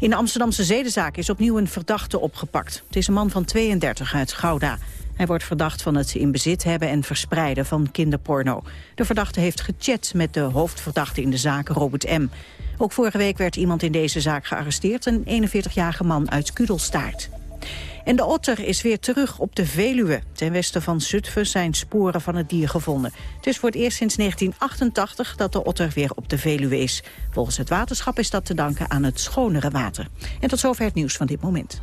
In de Amsterdamse zedenzaak is opnieuw een verdachte opgepakt. Het is een man van 32 uit Gouda. Hij wordt verdacht van het in bezit hebben en verspreiden van kinderporno. De verdachte heeft gechat met de hoofdverdachte in de zaak, Robert M. Ook vorige week werd iemand in deze zaak gearresteerd, een 41-jarige man uit Kudelstaart. En de otter is weer terug op de Veluwe. Ten westen van Zutphen zijn sporen van het dier gevonden. Het is voor het eerst sinds 1988 dat de otter weer op de Veluwe is. Volgens het waterschap is dat te danken aan het schonere water. En tot zover het nieuws van dit moment.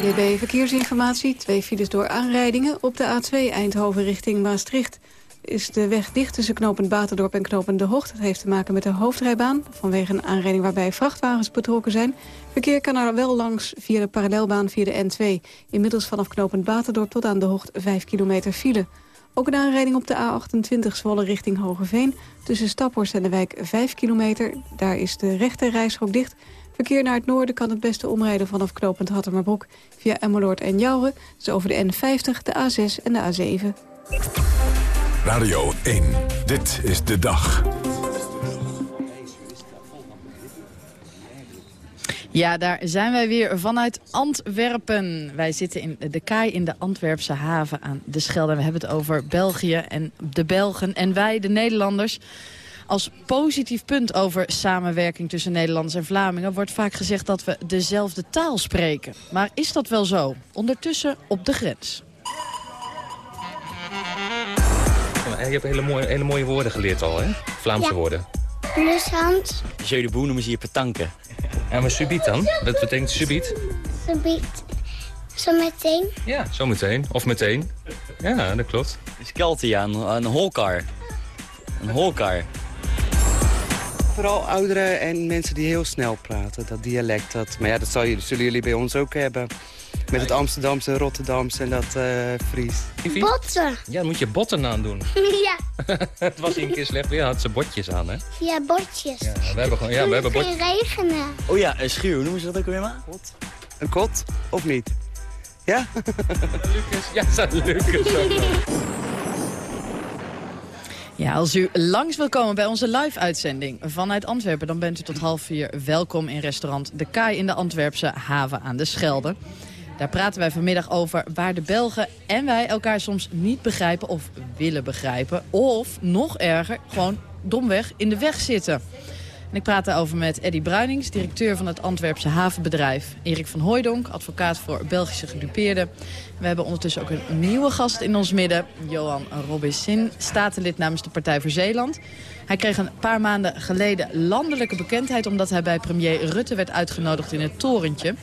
DB Verkeersinformatie, twee files door aanrijdingen op de A2 Eindhoven richting Maastricht is de weg dicht tussen knopend Baterdorp en knopend De Hocht. Dat heeft te maken met de hoofdrijbaan vanwege een aanrijding waarbij vrachtwagens betrokken zijn. Verkeer kan er wel langs via de parallelbaan via de N2. Inmiddels vanaf knopend Baterdorp tot aan De Hocht 5 kilometer file. Ook een aanrijding op de A28 Zwolle richting Hogeveen. Tussen Staphorst en de wijk 5 kilometer. Daar is de rechte dicht. Verkeer naar het noorden kan het beste omrijden vanaf knopend Hattemerbroek... via Emmeloord en Jouwen, dus over de N50, de A6 en de A7. Radio 1, dit is de dag. Ja, daar zijn wij weer vanuit Antwerpen. Wij zitten in de kaai in de Antwerpse haven aan de Schelde. We hebben het over België en de Belgen en wij, de Nederlanders. Als positief punt over samenwerking tussen Nederlanders en Vlamingen... wordt vaak gezegd dat we dezelfde taal spreken. Maar is dat wel zo? Ondertussen op de grens. Je hebt hele mooie, hele mooie woorden geleerd al, hè? Vlaamse woorden. Plushand. Jeu de boe noemen ze hier petanken. En maar subiet dan? Wat betekent subiet? Subiet. Zometeen. Ja, zometeen. Of meteen. Ja, dat klopt. Skeltia, een, een holkar. Een holkar. Vooral ouderen en mensen die heel snel praten, dat dialect. Dat, maar ja, dat zullen jullie bij ons ook hebben. Met het Amsterdamse, Rotterdamse en dat uh, Fries. Botten. Ja, dan moet je botten aan doen. Ja. het was een keer slecht weer, had ze botjes aan, hè? Ja, botjes. Ja, we hebben gewoon, ja, we hebben botjes. regenen. Oh ja, een schuur, noemen ze dat ook weer maar? Kot. Een kot, of niet? Ja? Lucas, ja, Lucas. Ja, als u langs wil komen bij onze live-uitzending vanuit Antwerpen... dan bent u tot half vier welkom in restaurant De Kaai in de Antwerpse haven aan de Schelde. Daar praten wij vanmiddag over waar de Belgen en wij elkaar soms niet begrijpen of willen begrijpen. Of, nog erger, gewoon domweg in de weg zitten. En ik praat daarover met Eddy Bruinings, directeur van het Antwerpse havenbedrijf. Erik van Hooijdonk, advocaat voor Belgische gedupeerden. We hebben ondertussen ook een nieuwe gast in ons midden. Johan Robinson, statenlid namens de Partij voor Zeeland. Hij kreeg een paar maanden geleden landelijke bekendheid... omdat hij bij premier Rutte werd uitgenodigd in het torentje.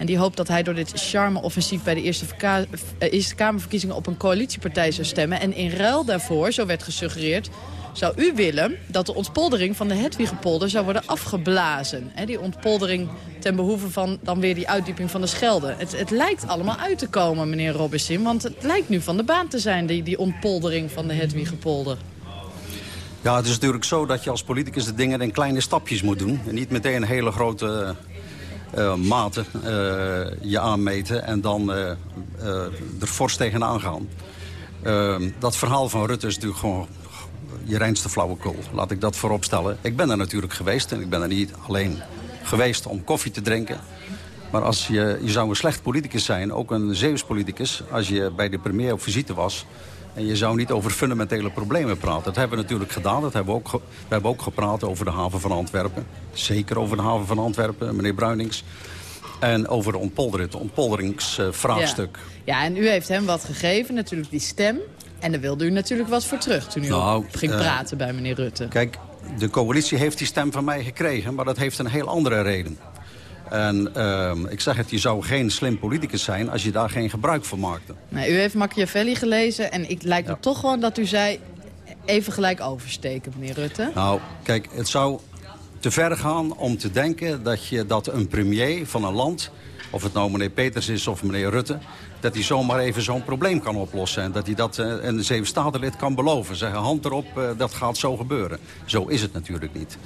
En die hoopt dat hij door dit charme-offensief bij de Eerste, uh, Eerste Kamerverkiezingen op een coalitiepartij zou stemmen. En in ruil daarvoor, zo werd gesuggereerd, zou u willen dat de ontpoldering van de Hedwigepolder zou worden afgeblazen. die ontpoldering ten behoeve van dan weer die uitdieping van de Schelde. Het, het lijkt allemaal uit te komen, meneer Robinson, want het lijkt nu van de baan te zijn, die, die ontpoldering van de Hedwigepolder. Ja, het is natuurlijk zo dat je als politicus de dingen in kleine stapjes moet doen. En niet meteen hele grote uh, maten uh, je aanmeten en dan uh, er fors tegenaan gaan. dat verhaal van Rutte is natuurlijk gewoon je reinste flauwekul. Laat ik dat voorop stellen. Ik ben er natuurlijk geweest en ik ben er niet alleen geweest om koffie te drinken. Maar als je, je zou een slecht politicus zijn, ook een Zeeuws politicus... als je bij de premier op visite was... en je zou niet over fundamentele problemen praten. Dat hebben we natuurlijk gedaan. Dat hebben we, ook we hebben ook gepraat over de haven van Antwerpen. Zeker over de haven van Antwerpen, meneer Bruinings. En over de ontpoldering, het ontpolderingsvraagstuk. Ja. ja, en u heeft hem wat gegeven, natuurlijk die stem. En daar wilde u natuurlijk wat voor terug toen u nou, ging uh, praten bij meneer Rutte. Kijk, de coalitie heeft die stem van mij gekregen, maar dat heeft een heel andere reden. En uh, ik zeg het, je zou geen slim politicus zijn als je daar geen gebruik van maakte. Nee, u heeft Machiavelli gelezen en ik lijkt me toch gewoon dat u zei... even gelijk oversteken, meneer Rutte. Nou, kijk, het zou te ver gaan om te denken dat, je, dat een premier van een land... of het nou meneer Peters is of meneer Rutte dat hij zomaar even zo'n probleem kan oplossen. En dat hij dat uh, een Zeven-Statenlid kan beloven. Zeggen, hand erop, uh, dat gaat zo gebeuren. Zo is het natuurlijk niet.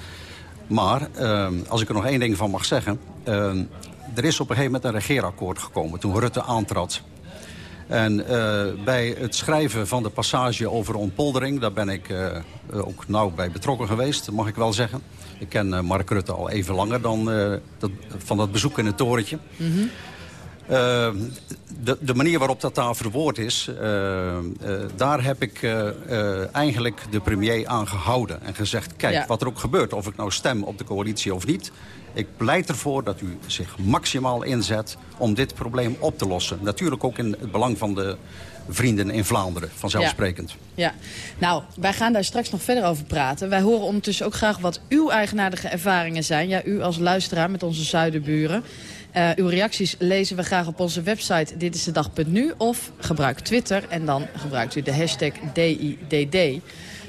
Maar, uh, als ik er nog één ding van mag zeggen... er is op een gegeven moment een regeerakkoord gekomen toen Rutte aantrad. En bij het schrijven van de passage over ontpoldering... daar ben ik ook nauw bij betrokken geweest, mag ik wel zeggen. Ik ken Mark Rutte al even langer dan van dat bezoek in het torentje. -hmm. Uh, de, de, manier waarop dat daar verwoord is... Uh, uh, daar heb ik eigenlijk de premier aan gehouden. En gezegd, kijk, ja. wat er ook gebeurt... of ik nou stem op de coalitie of niet... ik pleit ervoor dat u zich maximaal inzet om dit probleem op te lossen. Natuurlijk ook in het belang van de vrienden in Vlaanderen, vanzelfsprekend. Ja. ja, nou, wij gaan daar straks nog verder over praten. Wij horen ondertussen ook graag wat uw eigenaardige ervaringen zijn. Ja, u als luisteraar met onze zuidenburen. Uh, uw reacties lezen we graag op onze website ditistedag.nu of gebruik Twitter en dan gebruikt u de hashtag DIDD.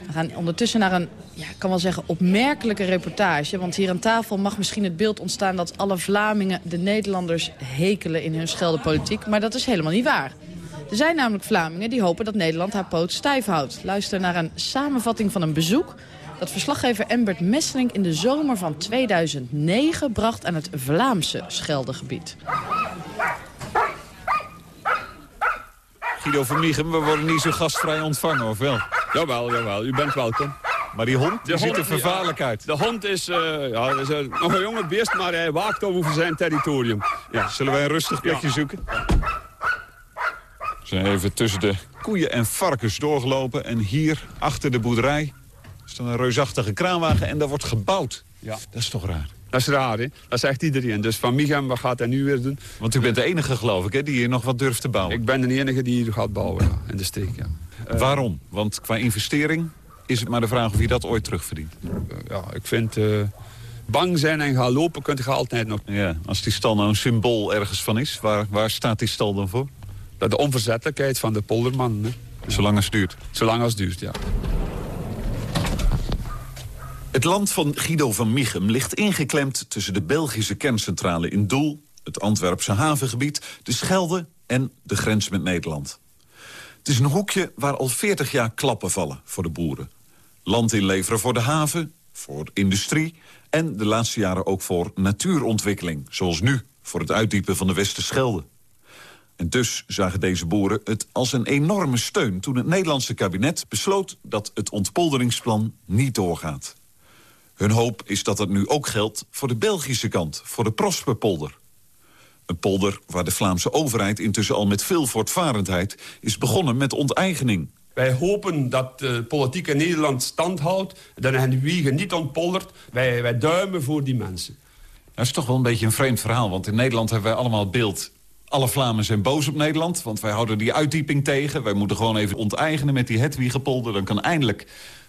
We gaan ondertussen naar een, ja, ik kan wel zeggen, opmerkelijke reportage. Want hier aan tafel mag misschien het beeld ontstaan dat alle Vlamingen de Nederlanders hekelen in hun scheldepolitiek. Maar dat is helemaal niet waar. Er zijn namelijk Vlamingen die hopen dat Nederland haar poot stijf houdt. Luister naar een samenvatting van een bezoek dat verslaggever Embert Messelink in de zomer van 2009 bracht aan het Vlaamse Scheldegebied. Guido van Miegem, we worden niet zo gastvrij ontvangen, of wel? Jawel, jawel, u bent welkom. Maar die hond, die ziet er vervaarlijk uit. De hond is, uh, ja, is uh, nog een jonge beest, maar hij waakt over zijn territorium. Ja. Zullen wij een rustig plekje ja. zoeken? We zijn even tussen de koeien en varkens doorgelopen. En hier, achter de boerderij, een reusachtige kraanwagen en daar wordt gebouwd. Ja. Dat is toch raar? Dat is raar, hè? Dat zegt iedereen. Dus van Michem, wat gaat hij nu weer doen? Want u bent de enige, geloof ik, hè, die hier nog wat durft te bouwen. Ik ben de enige die hier gaat bouwen, ja, in de streek, ja. Uh, Waarom? Want qua investering is het maar de vraag of je dat ooit terugverdient. Uh, ja, ik vind... Uh, bang zijn en gaan lopen kunt je altijd nog. Ja, als die stal nou een symbool ergens van is, waar, waar staat die stal dan voor? De onverzettelijkheid van de polderman. Hè. Zolang als het duurt? Zolang als het duurt, ja. Het land van Guido van Michem ligt ingeklemd tussen de Belgische kerncentrale in Doel... het Antwerpse havengebied, de Schelde en de grens met Nederland. Het is een hoekje waar al 40 jaar klappen vallen voor de boeren. Land inleveren voor de haven, voor industrie... en de laatste jaren ook voor natuurontwikkeling, zoals nu... voor het uitdiepen van de Westerschelde. En dus zagen deze boeren het als een enorme steun... toen het Nederlandse kabinet besloot dat het ontpolderingsplan niet doorgaat. Hun hoop is dat dat nu ook geldt voor de Belgische kant, voor de Prosperpolder. Een polder waar de Vlaamse overheid intussen al met veel voortvarendheid... is begonnen met onteigening. Wij hopen dat de politiek in Nederland stand houdt... dat de wiegen niet ontpoldert. Wij, wij duimen voor die mensen. Dat is toch wel een beetje een vreemd verhaal. Want in Nederland hebben wij allemaal het beeld... alle Vlamingen zijn boos op Nederland, want wij houden die uitdieping tegen. Wij moeten gewoon even onteigenen met die Hedwigepolder. Dan kan eindelijk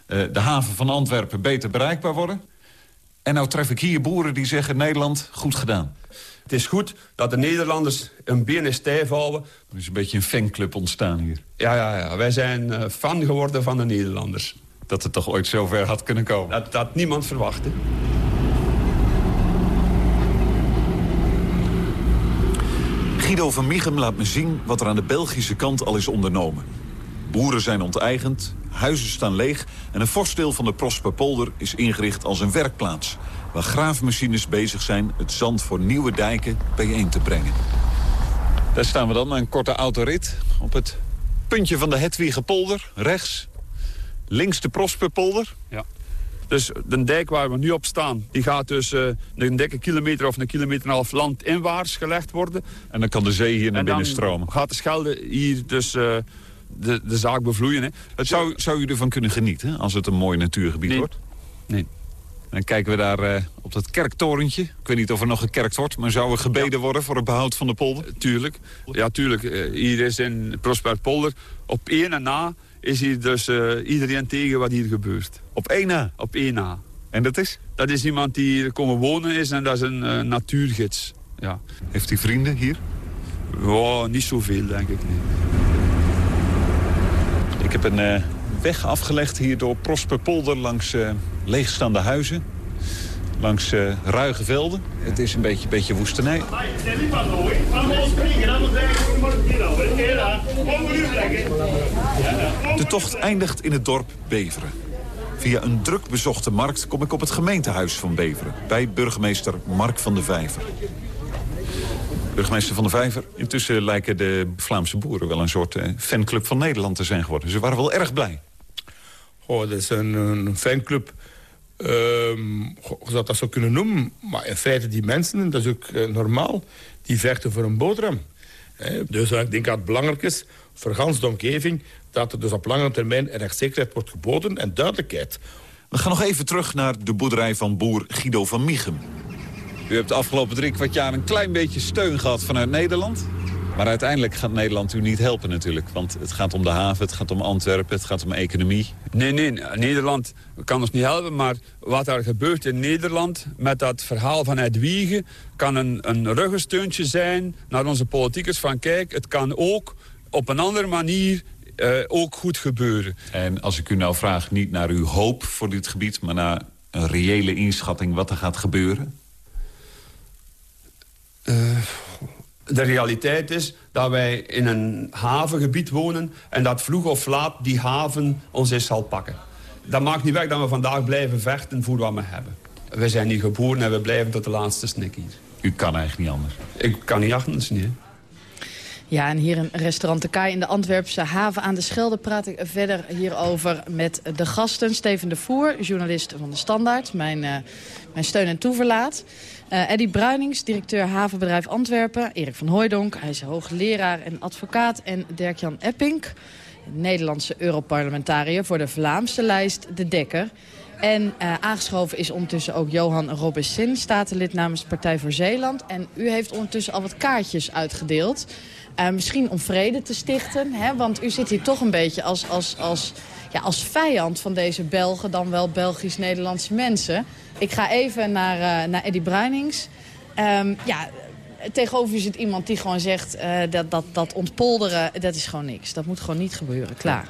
de haven van Antwerpen beter bereikbaar worden. En nou tref ik hier boeren die zeggen... Nederland, goed gedaan. Het is goed dat de Nederlanders een benen stijf houden. Er is een beetje een fanclub ontstaan hier. Ja, ja, ja. wij zijn uh, fan geworden van de Nederlanders. Dat het toch ooit zover had kunnen komen? Dat, dat niemand verwachtte. Guido van Michem laat me zien wat er aan de Belgische kant al is ondernomen. Boeren zijn onteigend, huizen staan leeg... en een fors deel van de Prosperpolder is ingericht als een werkplaats... waar graafmachines bezig zijn het zand voor nieuwe dijken bijeen te brengen. Daar staan we dan, een korte autorit op het puntje van de Hetwiegepolder, rechts. Links de Prosperpolder. Ja. Dus de dijk waar we nu op staan, die gaat dus uh, een dikke kilometer of een kilometer en een half landinwaarts gelegd worden. En dan kan de zee hier naar binnen stromen. gaat de Schelde hier dus uh, de, de zaak bevloeien. Hè. Het zou, zou u ervan kunnen genieten als het een mooi natuurgebied nee. wordt? Nee. Dan kijken we daar uh, op dat kerktorentje. Ik weet niet of er nog gekerkt wordt, maar zou er gebeden ja. worden voor het behoud van de polder? tuurlijk. Ja, tuurlijk. hier is in Prosperpolder op één en na is hier dus uh, iedereen tegen wat hier gebeurt. Op één na? Op één na. En dat is? Dat is iemand die hier komen wonen is en dat is een natuurgids. Ja. Heeft hij vrienden hier? Oh, niet zoveel, denk ik. Heb een uh, weg afgelegd hier door Prosperpolder langs leegstaande huizen. Langs ruige velden. Het is een beetje, beetje woestenij. De tocht eindigt in het dorp Beveren. Via een druk bezochte markt kom ik op het gemeentehuis van Beveren... bij burgemeester Mark van de Vijver. Burgemeester van de Vijver, intussen lijken de Vlaamse boeren... wel een soort eh, fanclub van Nederland te zijn geworden. Ze waren wel erg blij. Oh, dat is een, een fanclub... Um, je zou dat zo kunnen noemen. Maar in feite, die mensen, dat is ook uh, normaal... die vechten voor een boterham. He, dus ik denk dat het belangrijk is voor gans de omgeving... dat er dus op lange termijn rechtszekerheid wordt geboden en duidelijkheid. We gaan nog even terug naar de boerderij van boer Guido van Michem. U hebt de afgelopen drie kwart jaar een klein beetje steun gehad vanuit Nederland. Maar uiteindelijk gaat Nederland u niet helpen natuurlijk. Want het gaat om de haven, het gaat om Antwerpen, het gaat om economie. Nee, nee, Nederland kan ons niet helpen. Maar wat er gebeurt in Nederland met dat verhaal van Edwige... kan een, een ruggensteuntje zijn naar onze politiekers van... kijk, het kan ook op een andere manier uh, ook goed gebeuren. En als ik u nou vraag, niet naar uw hoop voor dit gebied... maar naar een reële inschatting wat er gaat gebeuren? Uh, de realiteit is dat wij in een havengebied wonen... en dat vroeg of laat die haven ons eens zal pakken. Dat maakt niet weg dat we vandaag blijven vechten voor wat we hebben. We zijn hier geboren en we blijven tot de laatste snik hier. U kan eigenlijk niet anders? Ik kan niet anders, niet. Ja, en hier in restaurant De Kaai in de Antwerpse haven aan de Schelde... praat ik verder hierover met de gasten. Steven de Voer, journalist van de Standaard, mijn, uh, mijn steun en toeverlaat. Uh, Eddie Bruinings, directeur havenbedrijf Antwerpen. Erik van Hooijdonk, hij is hoogleraar en advocaat. En Dirk-Jan Epping, Nederlandse Europarlementariër... voor de Vlaamse lijst De Dekker. En uh, aangeschoven is ondertussen ook Johan Robessin, statenlid namens Partij voor Zeeland. En u heeft ondertussen al wat kaartjes uitgedeeld. Uh, misschien om vrede te stichten, hè? want u zit hier toch een beetje als, als, als, ja, als vijand van deze Belgen... dan wel Belgisch-Nederlandse mensen. Ik ga even naar, uh, naar Eddie Bruinings. Um, ja, tegenover zit iemand die gewoon zegt... Uh, dat, dat, dat ontpolderen, dat is gewoon niks. Dat moet gewoon niet gebeuren, klaar.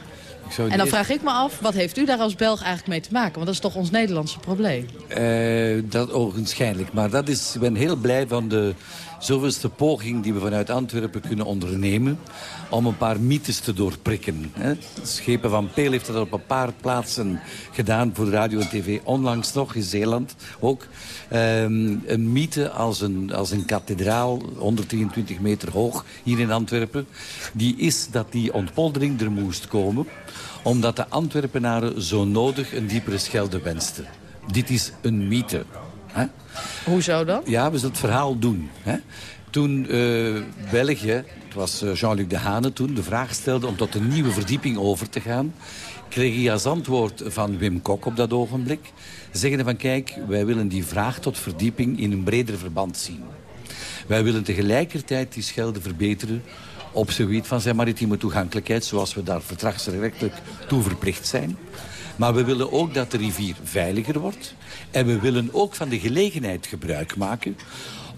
En dan vraag ik me af, wat heeft u daar als Belg eigenlijk mee te maken? Want dat is toch ons Nederlandse probleem? Uh, dat ogenschijnlijk. Maar dat is, ik ben heel blij van de zoveelste poging die we vanuit Antwerpen kunnen ondernemen... om een paar mythes te doorprikken. Schepen van Peel heeft dat op een paar plaatsen gedaan... voor radio en tv, onlangs nog, in Zeeland ook. Um, een mythe als een, als een kathedraal, 123 meter hoog, hier in Antwerpen... die is dat die ontpoldering er moest komen omdat de Antwerpenaren zo nodig een diepere schelde wensten. Dit is een mythe. Hè? Hoezo dan? Ja, we zullen het verhaal doen. Hè? Toen uh, België, het was Jean-Luc Dehane toen, de vraag stelde om tot een nieuwe verdieping over te gaan... kreeg hij als antwoord van Wim Kok op dat ogenblik... zeggende van kijk, wij willen die vraag tot verdieping in een breder verband zien. Wij willen tegelijkertijd die schelde verbeteren op het gebied van zijn maritieme toegankelijkheid... zoals we daar verdragsrechtelijk toe verplicht zijn. Maar we willen ook dat de rivier veiliger wordt. En we willen ook van de gelegenheid gebruik maken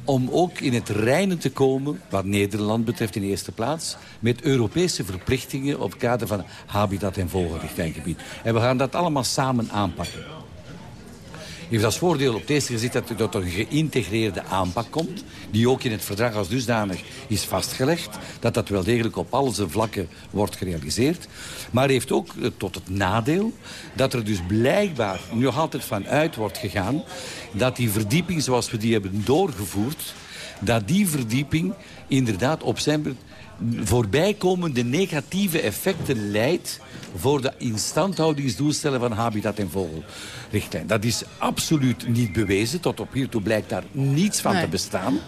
om ook in het reinen te komen, wat Nederland betreft in eerste plaats, met Europese verplichtingen op kader van habitat- en vogelrichtlijngebied. En we gaan dat allemaal samen aanpakken heeft als voordeel op deze gezet dat er een geïntegreerde aanpak komt. Die ook in het verdrag als dusdanig is vastgelegd. Dat dat wel degelijk op al zijn vlakken wordt gerealiseerd. Maar heeft ook eh, tot het nadeel dat er dus blijkbaar nog altijd vanuit wordt gegaan... dat die verdieping zoals we die hebben doorgevoerd... dat die verdieping inderdaad op zijn voorbijkomende negatieve effecten leidt voor de instandhoudingsdoelstellingen van habitat en vogelrichtlijn. Dat is absoluut niet bewezen. Tot op hiertoe blijkt daar niets van Nee. te bestaan.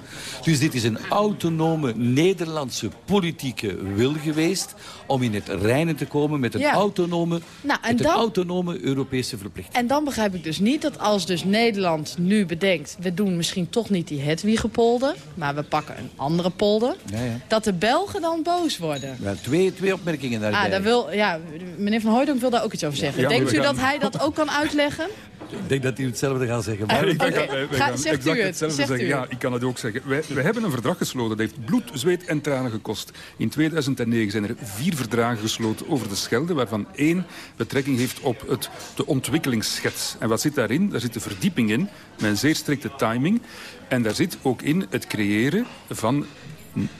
Dus dit is een autonome Nederlandse politieke wil geweest om in het reinen te komen met een, Ja. autonome, Nou, en met een autonome Europese verplichting. En dan begrijp ik dus niet dat als dus Nederland nu bedenkt... we doen misschien toch niet die Hedwigepolder... maar we pakken een andere polder... Ja, ja. dat de Belgen dan boos worden. Ja, twee, twee opmerkingen daarbij. Ah, daar wil, ja, meneer Van Hooydonk wil daar ook iets over zeggen. Denkt u dat hij dat ook kan uitleggen? Ik denk dat u hetzelfde gaat zeggen. Maar... Wij gaan- wij- wij Ga- gaan zegt exact het, hetzelfde zegt zeggen. u Ja, ik kan het ook zeggen. Wij, wij hebben een verdrag gesloten. Dat heeft bloed, zweet en tranen gekost. In 2009 zijn er vier verdragen gesloten over de Schelde... waarvan één betrekking heeft op het, de ontwikkelingsschets. En wat zit daarin? Daar zit de verdieping in, met een zeer strikte timing. En daar zit ook in het creëren van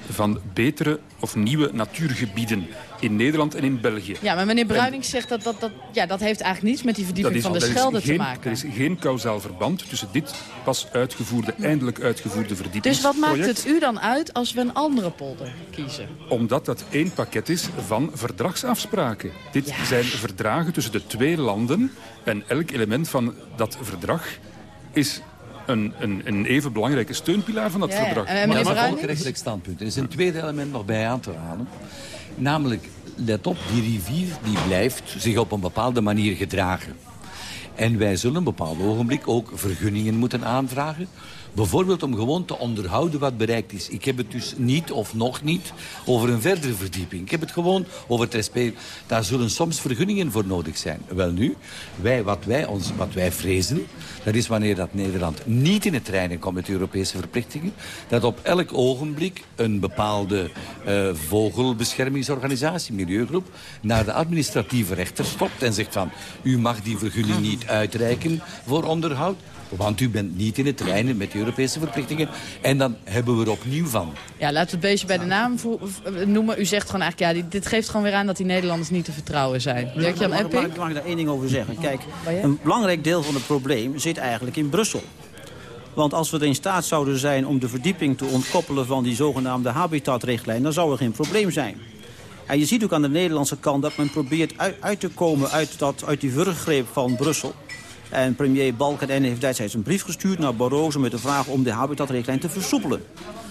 van betere of nieuwe natuurgebieden in Nederland en in België. Ja, maar meneer Bruining zegt dat dat, dat, ja, dat heeft eigenlijk niets met die verdieping is- van de Schelde te maken. Er is geen kausaal verband tussen dit pas uitgevoerde, eindelijk uitgevoerde Dus verdiepingsproject. wat maakt het u dan uit als we een andere polder kiezen? Omdat dat één pakket is van verdragsafspraken. Dit zijn verdragen tussen de twee landen. En elk element van dat verdrag is een, een, een even belangrijke steunpilaar van dat Ja, verdrag. En meneer Maar dat is een Bruining? volkenrechtelijk standpunt. Er is een tweede element nog bij aan te halen. Namelijk, let op, die rivier die blijft zich op een bepaalde manier gedragen. En wij zullen op een bepaald ogenblik ook vergunningen moeten aanvragen. Bijvoorbeeld om gewoon te onderhouden wat bereikt is. Ik heb het dus niet of nog niet over een verdere verdieping. Ik heb het gewoon over het respect. Daar zullen soms vergunningen voor nodig zijn. Wel nu, wij, wat, wij ons, wat wij vrezen, dat is wanneer dat Nederland niet in het reinen komt met Europese verplichtingen, dat op elk ogenblik een bepaalde eh, vogelbeschermingsorganisatie, milieugroep, naar de administratieve rechter stopt en zegt van, u mag die vergunning niet uitreiken voor onderhoud. Want u bent niet in het reinen met de Europese verplichtingen. En dan hebben we er opnieuw van. Ja, laten we het beestje bij de naam noemen. U zegt gewoon eigenlijk, ja, die- dit geeft gewoon weer aan dat die Nederlanders niet te vertrouwen zijn. Dirk-Jan Mag, ik- mag ik daar één ding over zeggen? Kijk, een belangrijk deel van het probleem eigenlijk in Brussel. Want als we er in staat zouden zijn om de verdieping te ontkoppelen van die zogenaamde habitatrichtlijn, dan zou er geen probleem zijn. En je ziet ook aan de Nederlandse kant dat men probeert uit, uit te komen uit, dat, uit die wurggreep van Brussel. En premier Balkenende heeft destijds een brief gestuurd naar Barroso met de vraag om de habitatrichtlijn te versoepelen.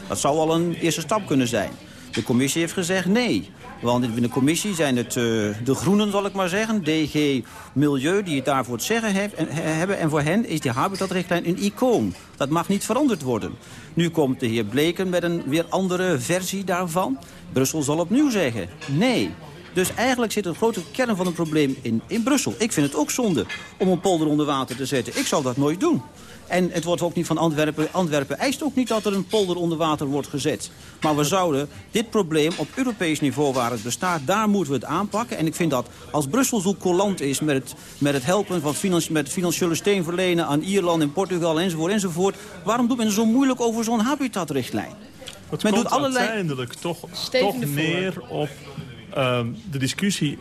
Dat zou al een eerste stap kunnen zijn. De commissie heeft gezegd nee. Want in de commissie zijn het eh, de groenen, zal ik maar zeggen, DG Milieu, die het daarvoor het zeggen heeft, en, he- hebben. En voor hen is die habitatrichtlijn een icoon. Dat mag niet veranderd worden. Nu komt de heer Bleken met een weer andere versie daarvan. Brussel zal opnieuw zeggen nee. Dus eigenlijk zit een grote kern van het probleem in, in Brussel. Ik vind het ook zonde om een polder onder water te zetten. Ik zal dat nooit doen. En het wordt ook niet van Antwerpen. Antwerpen eist ook niet dat er een polder onder water wordt gezet. Maar we zouden dit probleem op Europees niveau waar het bestaat, daar moeten we het aanpakken. En ik vind dat als Brussel zo collant is met het, met het helpen van financi met financiële steun verlenen aan Ierland en Portugal enzovoort enzovoort. Waarom doet men zo moeilijk over zo'n habitatrichtlijn? Het Men komt doet allerlei- uiteindelijk toch, toch neer op... ehm, de discussie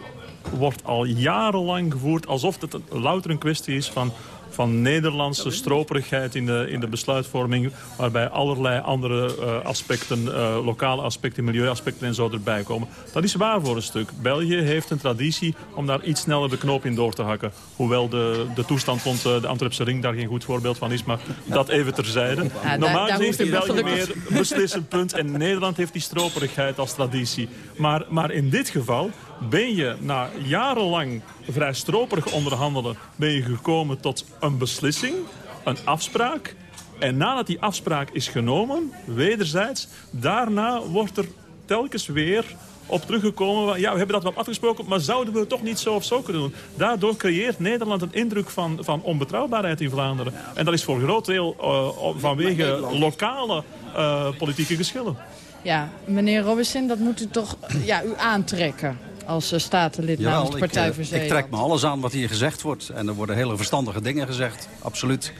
wordt al jarenlang gevoerd alsof het een, louter een kwestie is van, van Nederlandse stroperigheid in de, in de besluitvorming. Waarbij allerlei andere eh, aspecten, eh, lokale aspecten, milieuaspecten en zo erbij komen. Dat is waar voor een stuk. België heeft een traditie om daar iets sneller de knoop in door te hakken. Hoewel de, de toestand rond eh, de Antwerpse ring daar geen goed voorbeeld van is. Maar dat even terzijde. daar- Normaal daar hoeft heeft u België meer beslissend punt. En Nederland heeft die stroperigheid als traditie. Maar, maar in dit geval ben je na jarenlang vrij stroperig onderhandelen... ben je gekomen tot een beslissing, een afspraak. En nadat die afspraak is genomen, wederzijds... daarna wordt er telkens weer op teruggekomen. Ja, we hebben dat wel afgesproken, maar zouden we het toch niet zo of zo kunnen doen? Daardoor creëert Nederland een indruk van, van onbetrouwbaarheid in Vlaanderen. En dat is voor een groot deel uh, vanwege lokale uh, politieke geschillen. Ja, meneer Robinson, dat moet u toch ja, u aantrekken als uh, statenlid Jawel, namens de Partij ik, voor ik trek me alles aan wat hier gezegd wordt. En er worden hele verstandige dingen gezegd, absoluut.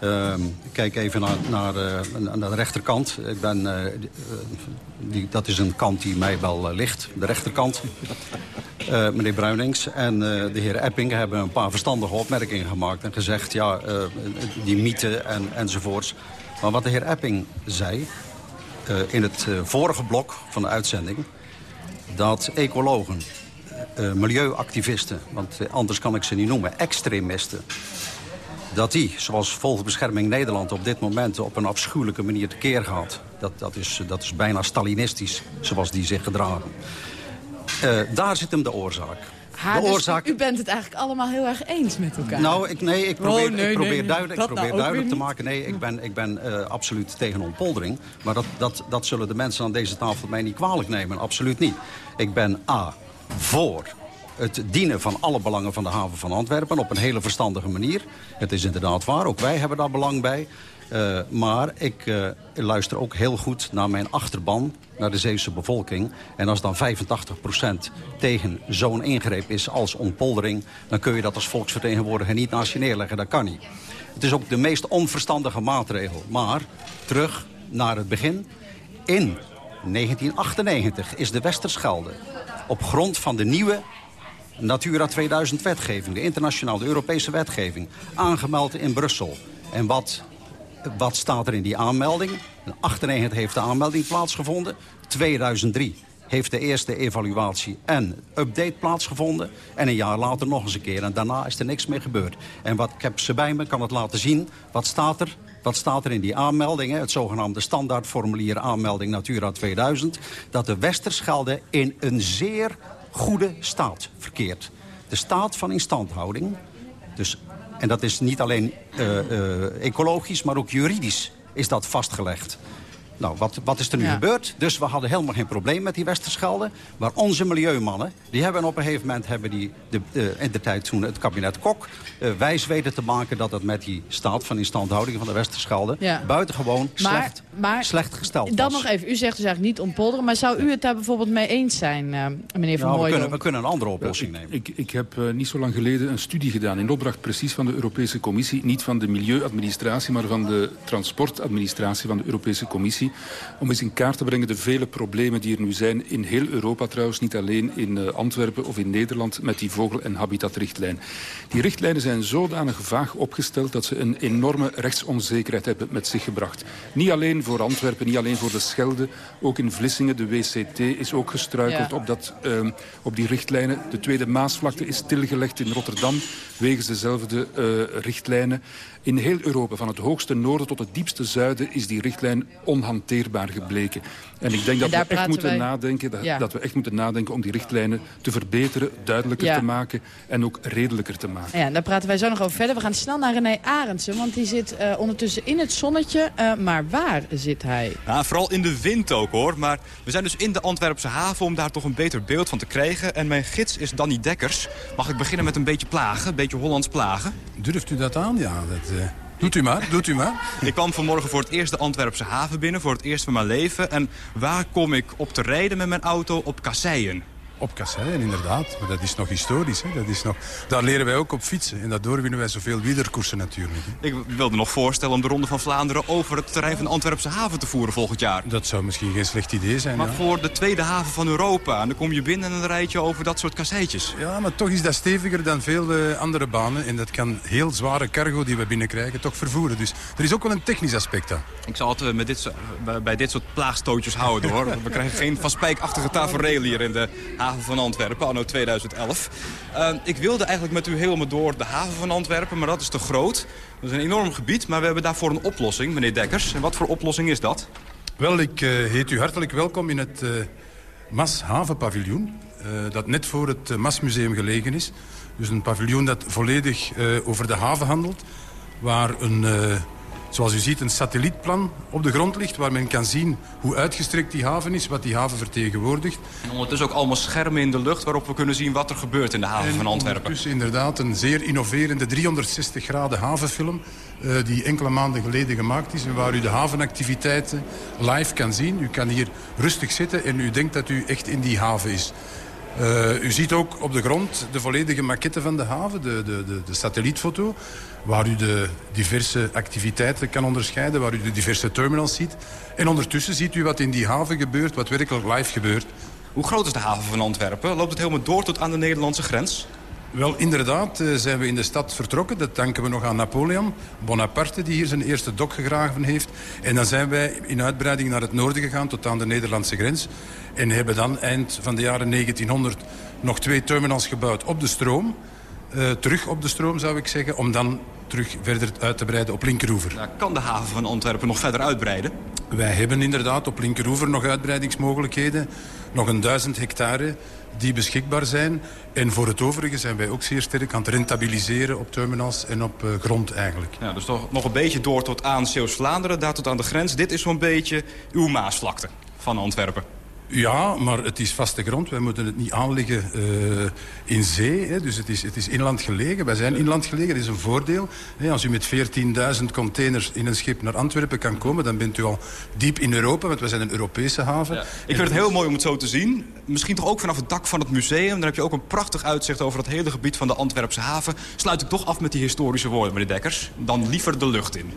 Uh, ik kijk even naar, naar, uh, naar de rechterkant. Ik ben, uh, die, dat is een kant die mij wel ligt, de rechterkant. meneer Bruinings en de heer Epping hebben een paar verstandige opmerkingen gemaakt... en gezegd, ja, die mythe en, enzovoorts. Maar wat de heer Epping zei in het vorige blok van de uitzending... dat ecologen, milieuactivisten, want anders kan ik ze niet noemen, extremisten dat die, zoals Vogelbescherming Nederland op dit moment... op een afschuwelijke manier tekeer gaat. Dat, dat, is, dat is bijna Stalinistisch, zoals die zich gedragen. Daar zit hem de oorzaak. Ha, de dus oorzaak... u bent het eigenlijk allemaal heel erg eens met elkaar. Nou, ik, nee, ik probeer, oh, nee, ik probeer nee, duidelijk, ik probeer nou duidelijk te maken... nee, ik ben, ik ben uh, absoluut tegen ontpoldering. Maar dat, dat, dat zullen de mensen aan deze tafel mij niet kwalijk nemen. Absoluut niet. Ik ben A, voor het dienen van alle belangen van de haven van Antwerpen... op een hele verstandige manier. Het is inderdaad waar, ook wij hebben daar belang bij. Uh, maar ik uh, luister ook heel goed naar mijn achterban, naar de Zeeuwse bevolking. En als dan 85% tegen zo'n ingreep is als ontpoldering... dan kun je dat als volksvertegenwoordiger niet naast je neerleggen. Dat kan niet. Het is ook de meest onverstandige maatregel. Maar terug naar het begin. In 1998 is de Westerschelde op grond van de nieuwe Natura 2000 wetgeving, de internationale, de Europese wetgeving, aangemeld in Brussel. En wat, wat staat er in die aanmelding? In 98 heeft de aanmelding plaatsgevonden. 2003 heeft de eerste evaluatie en update plaatsgevonden. En een jaar later nog eens een keer. En daarna is er niks meer gebeurd. En wat ik heb ze bij me, kan het laten zien. Wat staat er? Wat staat er in die aanmeldingen? Het zogenaamde standaardformulier aanmelding Natura 2000. Dat de Westerschelde in een zeer goede staat verkeert. De staat van instandhouding. Dus, en dat is niet alleen uh, uh, ecologisch, maar ook juridisch is dat vastgelegd. Nou, wat, wat is er nu Ja. gebeurd? Dus we hadden helemaal geen probleem met die Westerschelde. Maar onze milieumannen, die hebben op een gegeven moment... Hebben die de, eh, in de tijd toen het kabinet Kok eh, wijs weten te maken... dat het met die staat van instandhouding van de Westerschelde... Ja. buitengewoon Maar- slecht, maar slecht gesteld Dan was. nog even, u zegt dus eigenlijk niet ontpolderen, maar zou u het daar bijvoorbeeld mee eens zijn, eh, meneer Van Nou, we, kunnen, we kunnen een andere oplossing nemen. Ik, ik heb eh, niet zo lang geleden een studie gedaan in opdracht precies van de Europese Commissie. Niet van de milieuadministratie, maar van de transportadministratie van de Europese Commissie. Om eens in kaart te brengen de vele problemen die er nu zijn in heel Europa trouwens. Niet alleen in eh, Antwerpen of in Nederland met die vogel- en habitatrichtlijn. Die richtlijnen zijn zodanig vaag opgesteld dat ze een enorme rechtsonzekerheid hebben met zich gebracht. Niet alleen voor Antwerpen, niet alleen voor de Schelde. Ook in Vlissingen, de WCT, is ook gestruikeld Ja. op, dat, ehm, op die richtlijnen. De tweede Maasvlakte is stilgelegd in Rotterdam wegens dezelfde eh, richtlijnen. In heel Europa, van het hoogste noorden tot het diepste zuiden... is die richtlijn onhanteerbaar gebleken. En ik denk dat we echt moeten wij- nadenken... Dat, Ja. dat we echt moeten nadenken om die richtlijnen te verbeteren... duidelijker Ja. te maken en ook redelijker te maken. Ja, daar praten wij zo nog over verder. We gaan snel naar René Arendsen, want die zit eh, ondertussen in het zonnetje. Eh, maar waar zit hij? Ja, vooral in de wind ook hoor. Maar we zijn dus in de Antwerpse haven om daar toch een beter beeld van te krijgen. En mijn gids is Danny Dekkers. Mag ik beginnen met een beetje plagen? Een beetje Hollands plagen? Durft u dat aan? Ja, dat, doet u maar, doet u maar. Ik kwam vanmorgen voor het eerst de Antwerpse haven binnen. Voor het eerst van mijn leven. En waar kom ik op te rijden met mijn auto? Op kasseien. Op kasseien, inderdaad. Maar dat is nog historisch. Hè? Dat is nog... Daar leren wij ook op fietsen. En daardoor winnen wij zoveel wielerkoersen natuurlijk. Hè? Ik wilde nog voorstellen om de Ronde van Vlaanderen over het terrein van de Antwerpse haven te voeren volgend jaar. Dat zou misschien geen slecht idee zijn. Maar ja. voor de tweede haven van Europa. En dan kom je binnen en dan rijd je over dat soort kasseitjes. Ja, maar toch is dat steviger dan veel eh, andere banen. En dat kan heel zware cargo die we binnenkrijgen toch vervoeren. Dus er is ook wel een technisch aspect aan. Ik zal het eh, met dit, bij- bij dit soort plaagstootjes houden hoor. We krijgen geen van spijkachtige tafereel hier in de haven van Antwerpen, anno 2011. Eh, ik wilde eigenlijk met u helemaal door de haven van Antwerpen, maar dat is te groot. Dat is een enorm gebied, maar we hebben daarvoor een oplossing, meneer Dekkers. En wat voor oplossing is dat? Wel, ik eh, heet u hartelijk welkom in het eh Mas Havenpaviljoen. dat net voor het Masmuseum gelegen is. Dus een paviljoen dat volledig over de haven handelt. Waar een, zoals u ziet, een satellietplan op de grond ligt... waar men kan zien hoe uitgestrekt die haven is, wat die haven vertegenwoordigt. En ondertussen ook allemaal schermen in de lucht... waarop we kunnen zien wat er gebeurt in de haven en van Antwerpen. Dus inderdaad een zeer innoverende 360 graden havenfilm... Uh, die enkele maanden geleden gemaakt is... en waar u de havenactiviteiten live kan zien. U kan hier rustig zitten en u denkt dat u echt in die haven is. Uh, u ziet ook op de grond de volledige maquette van de haven, de, de, de, de satellietfoto... waar u de diverse activiteiten kan onderscheiden, waar u de diverse terminals ziet. En ondertussen ziet u wat in die haven gebeurt, wat werkelijk live gebeurt. Hoe groot is de haven van Antwerpen? Loopt het helemaal door tot aan de Nederlandse grens? Wel, inderdaad uh, zijn we in de stad vertrokken. Dat danken we nog aan Napoleon Bonaparte, die hier zijn eerste dok gegraven heeft. En dan zijn wij in uitbreiding naar het noorden gegaan, tot aan de Nederlandse grens. En hebben dan eind van de jaren 1900 nog twee terminals gebouwd op de stroom. Uh, terug op de stroom, zou ik zeggen, om dan terug verder uit te breiden op Linkeroever. Nou, kan de haven van Antwerpen nog verder uitbreiden? Wij hebben inderdaad op Linkeroever nog uitbreidingsmogelijkheden. Nog een duizend hectare die beschikbaar zijn. En voor het overige zijn wij ook zeer sterk aan het rentabiliseren op terminals en op uh, grond eigenlijk. Ja, dus toch nog een beetje door tot aan Zeeuws-Vlaanderen, daar tot aan de grens. Dit is zo'n beetje uw Maasvlakte van Antwerpen. Ja, maar het is vaste grond. Wij moeten het niet aanleggen uh, in zee. Hè. Dus het is, het is inland gelegen. Wij zijn inland gelegen. Dat is een voordeel. Hè. Als u met 14.000 containers in een schip naar Antwerpen kan komen... dan bent u al diep in Europa, want wij zijn een Europese haven. Ja. Ik vind het heel mooi om het zo te zien. Misschien toch ook vanaf het dak van het museum. Dan heb je ook een prachtig uitzicht over het hele gebied van de Antwerpse haven. Sluit ik toch af met die historische woorden, meneer Dekkers. Dan liever de lucht in.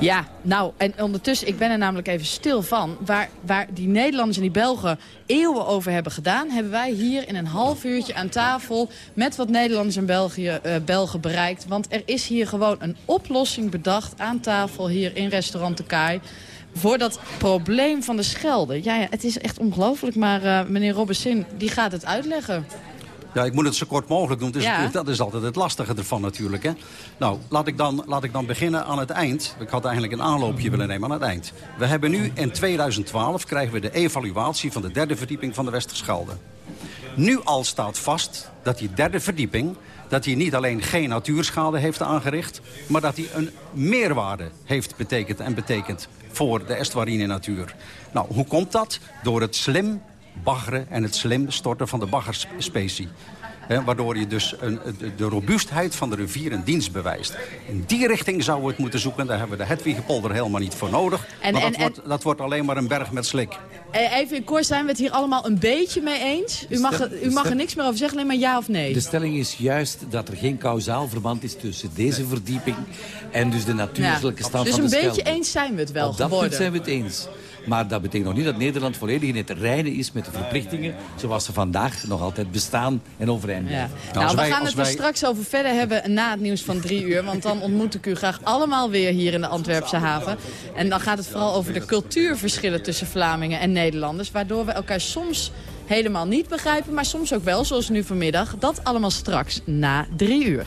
Ja, nou, en ondertussen, ik ben er namelijk even stil van. Waar, waar die Nederlanders en die Belgen eeuwen over hebben gedaan... hebben wij hier in een half uurtje aan tafel... met wat Nederlanders en België, uh, Belgen bereikt. Want er is hier gewoon een oplossing bedacht aan tafel hier in restaurant De Kaai voor dat probleem van de Schelde. Ja, het is echt ongelooflijk, maar uh, meneer Robbesin die gaat het uitleggen. Ja, ik moet het zo kort mogelijk doen. Dus Ja. Dat is altijd het lastige ervan natuurlijk. Hè. Nou, laat ik, dan, laat ik dan beginnen aan het eind. Ik had eigenlijk een aanloopje willen nemen aan het eind. We hebben nu in 2012 krijgen we de evaluatie van de derde verdieping van de Westerschelde. Nu al staat vast dat die derde verdieping... dat die niet alleen geen natuurschade heeft aangericht... maar dat die een meerwaarde heeft betekend en betekent voor de estuarine natuur. Nou, hoe komt dat? Door het slim baggeren en het slim storten van de baggerspecie. He, waardoor je dus een, de, de robuustheid van de rivier een dienst bewijst. In die richting zouden we het moeten zoeken. Daar hebben we de Hedwigepolder helemaal niet voor nodig. En- maar en- dat, wordt, dat wordt alleen maar een berg met slik. Eh, Even in kort, zijn we het hier allemaal een beetje mee eens? U mag, er- u mag er niks meer over zeggen, alleen maar ja of nee. De stelling is juist dat er geen kausaal verband is tussen deze verdieping en dus de natuurlijke Ja. stand Dus van een de beetje Schelde. eens zijn we het wel Op dat geworden. punt zijn we het eens. Maar dat betekent nog niet dat Nederland volledig in het reine is met de verplichtingen zoals ze vandaag nog altijd bestaan en overeind Ja. blijven. Nou, we gaan het er straks over verder hebben na het nieuws van drie uur. Want dan ontmoet ik u graag allemaal weer hier in de Antwerpse haven. En dan gaat het vooral over de cultuurverschillen tussen Vlamingen en Nederlanders. Waardoor we elkaar soms helemaal niet begrijpen, maar soms ook wel, zoals nu vanmiddag. Dat allemaal straks na drie uur.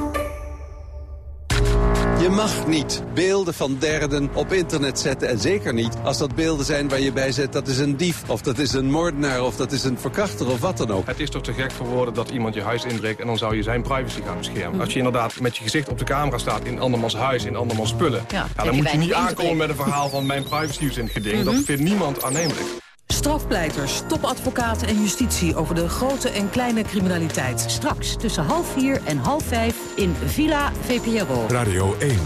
Je mag niet beelden van derden op internet zetten. En zeker niet als dat beelden zijn waar je bij zet... dat is een dief, of dat is een moordenaar, of dat is een verkrachter, of wat dan ook. Het is toch te gek voor woorden dat iemand je huis inbreekt... en dan zou je zijn privacy gaan beschermen. Als je inderdaad met je gezicht op de camera staat in andermans huis... in andermans spullen... Ja, dan je moet je niet aankomen met een verhaal van mijn privacy is in het geding. Mhm. Dat vindt niemand aannemelijk. Strafpleiters, topadvocaten en justitie over de grote en kleine criminaliteit. Straks tussen half vier en half vijf in Villa VPRO. Radio 1.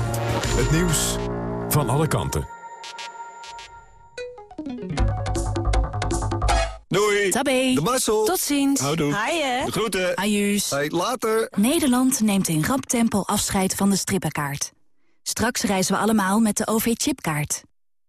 Het nieuws van alle kanten. Doei. Tabé. De Marcel. Tot ziens. Houdoe. Haaien. De groeten. Ajuus. Hey, later. Nederland neemt in rap tempo afscheid van de strippenkaart. Straks reizen we allemaal met de OV-chipkaart.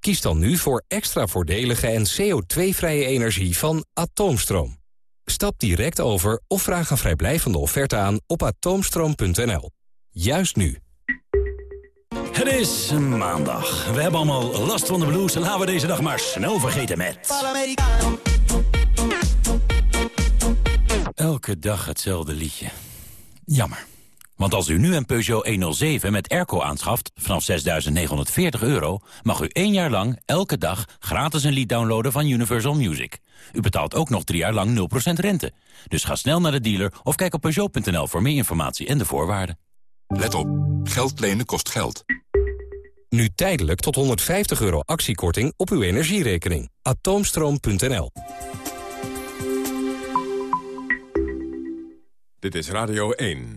Kies dan nu voor extra voordelige en CO2-vrije energie van Atoomstroom. Stap direct over of vraag een vrijblijvende offerte aan op atoomstroom.nl. Juist nu. Het is maandag. We hebben allemaal last van de blues en laten we deze dag maar snel vergeten met... Elke dag hetzelfde liedje. Jammer. Want als u nu een Peugeot 107 met airco aanschaft vanaf 6.940 euro... mag u één jaar lang elke dag gratis een lied downloaden van Universal Music. U betaalt ook nog drie jaar lang 0% rente. Dus ga snel naar de dealer of kijk op Peugeot.nl voor meer informatie en de voorwaarden. Let op, geld lenen kost geld. Nu tijdelijk tot 150 euro actiekorting op uw energierekening. Atoomstroom.nl Dit is Radio 1.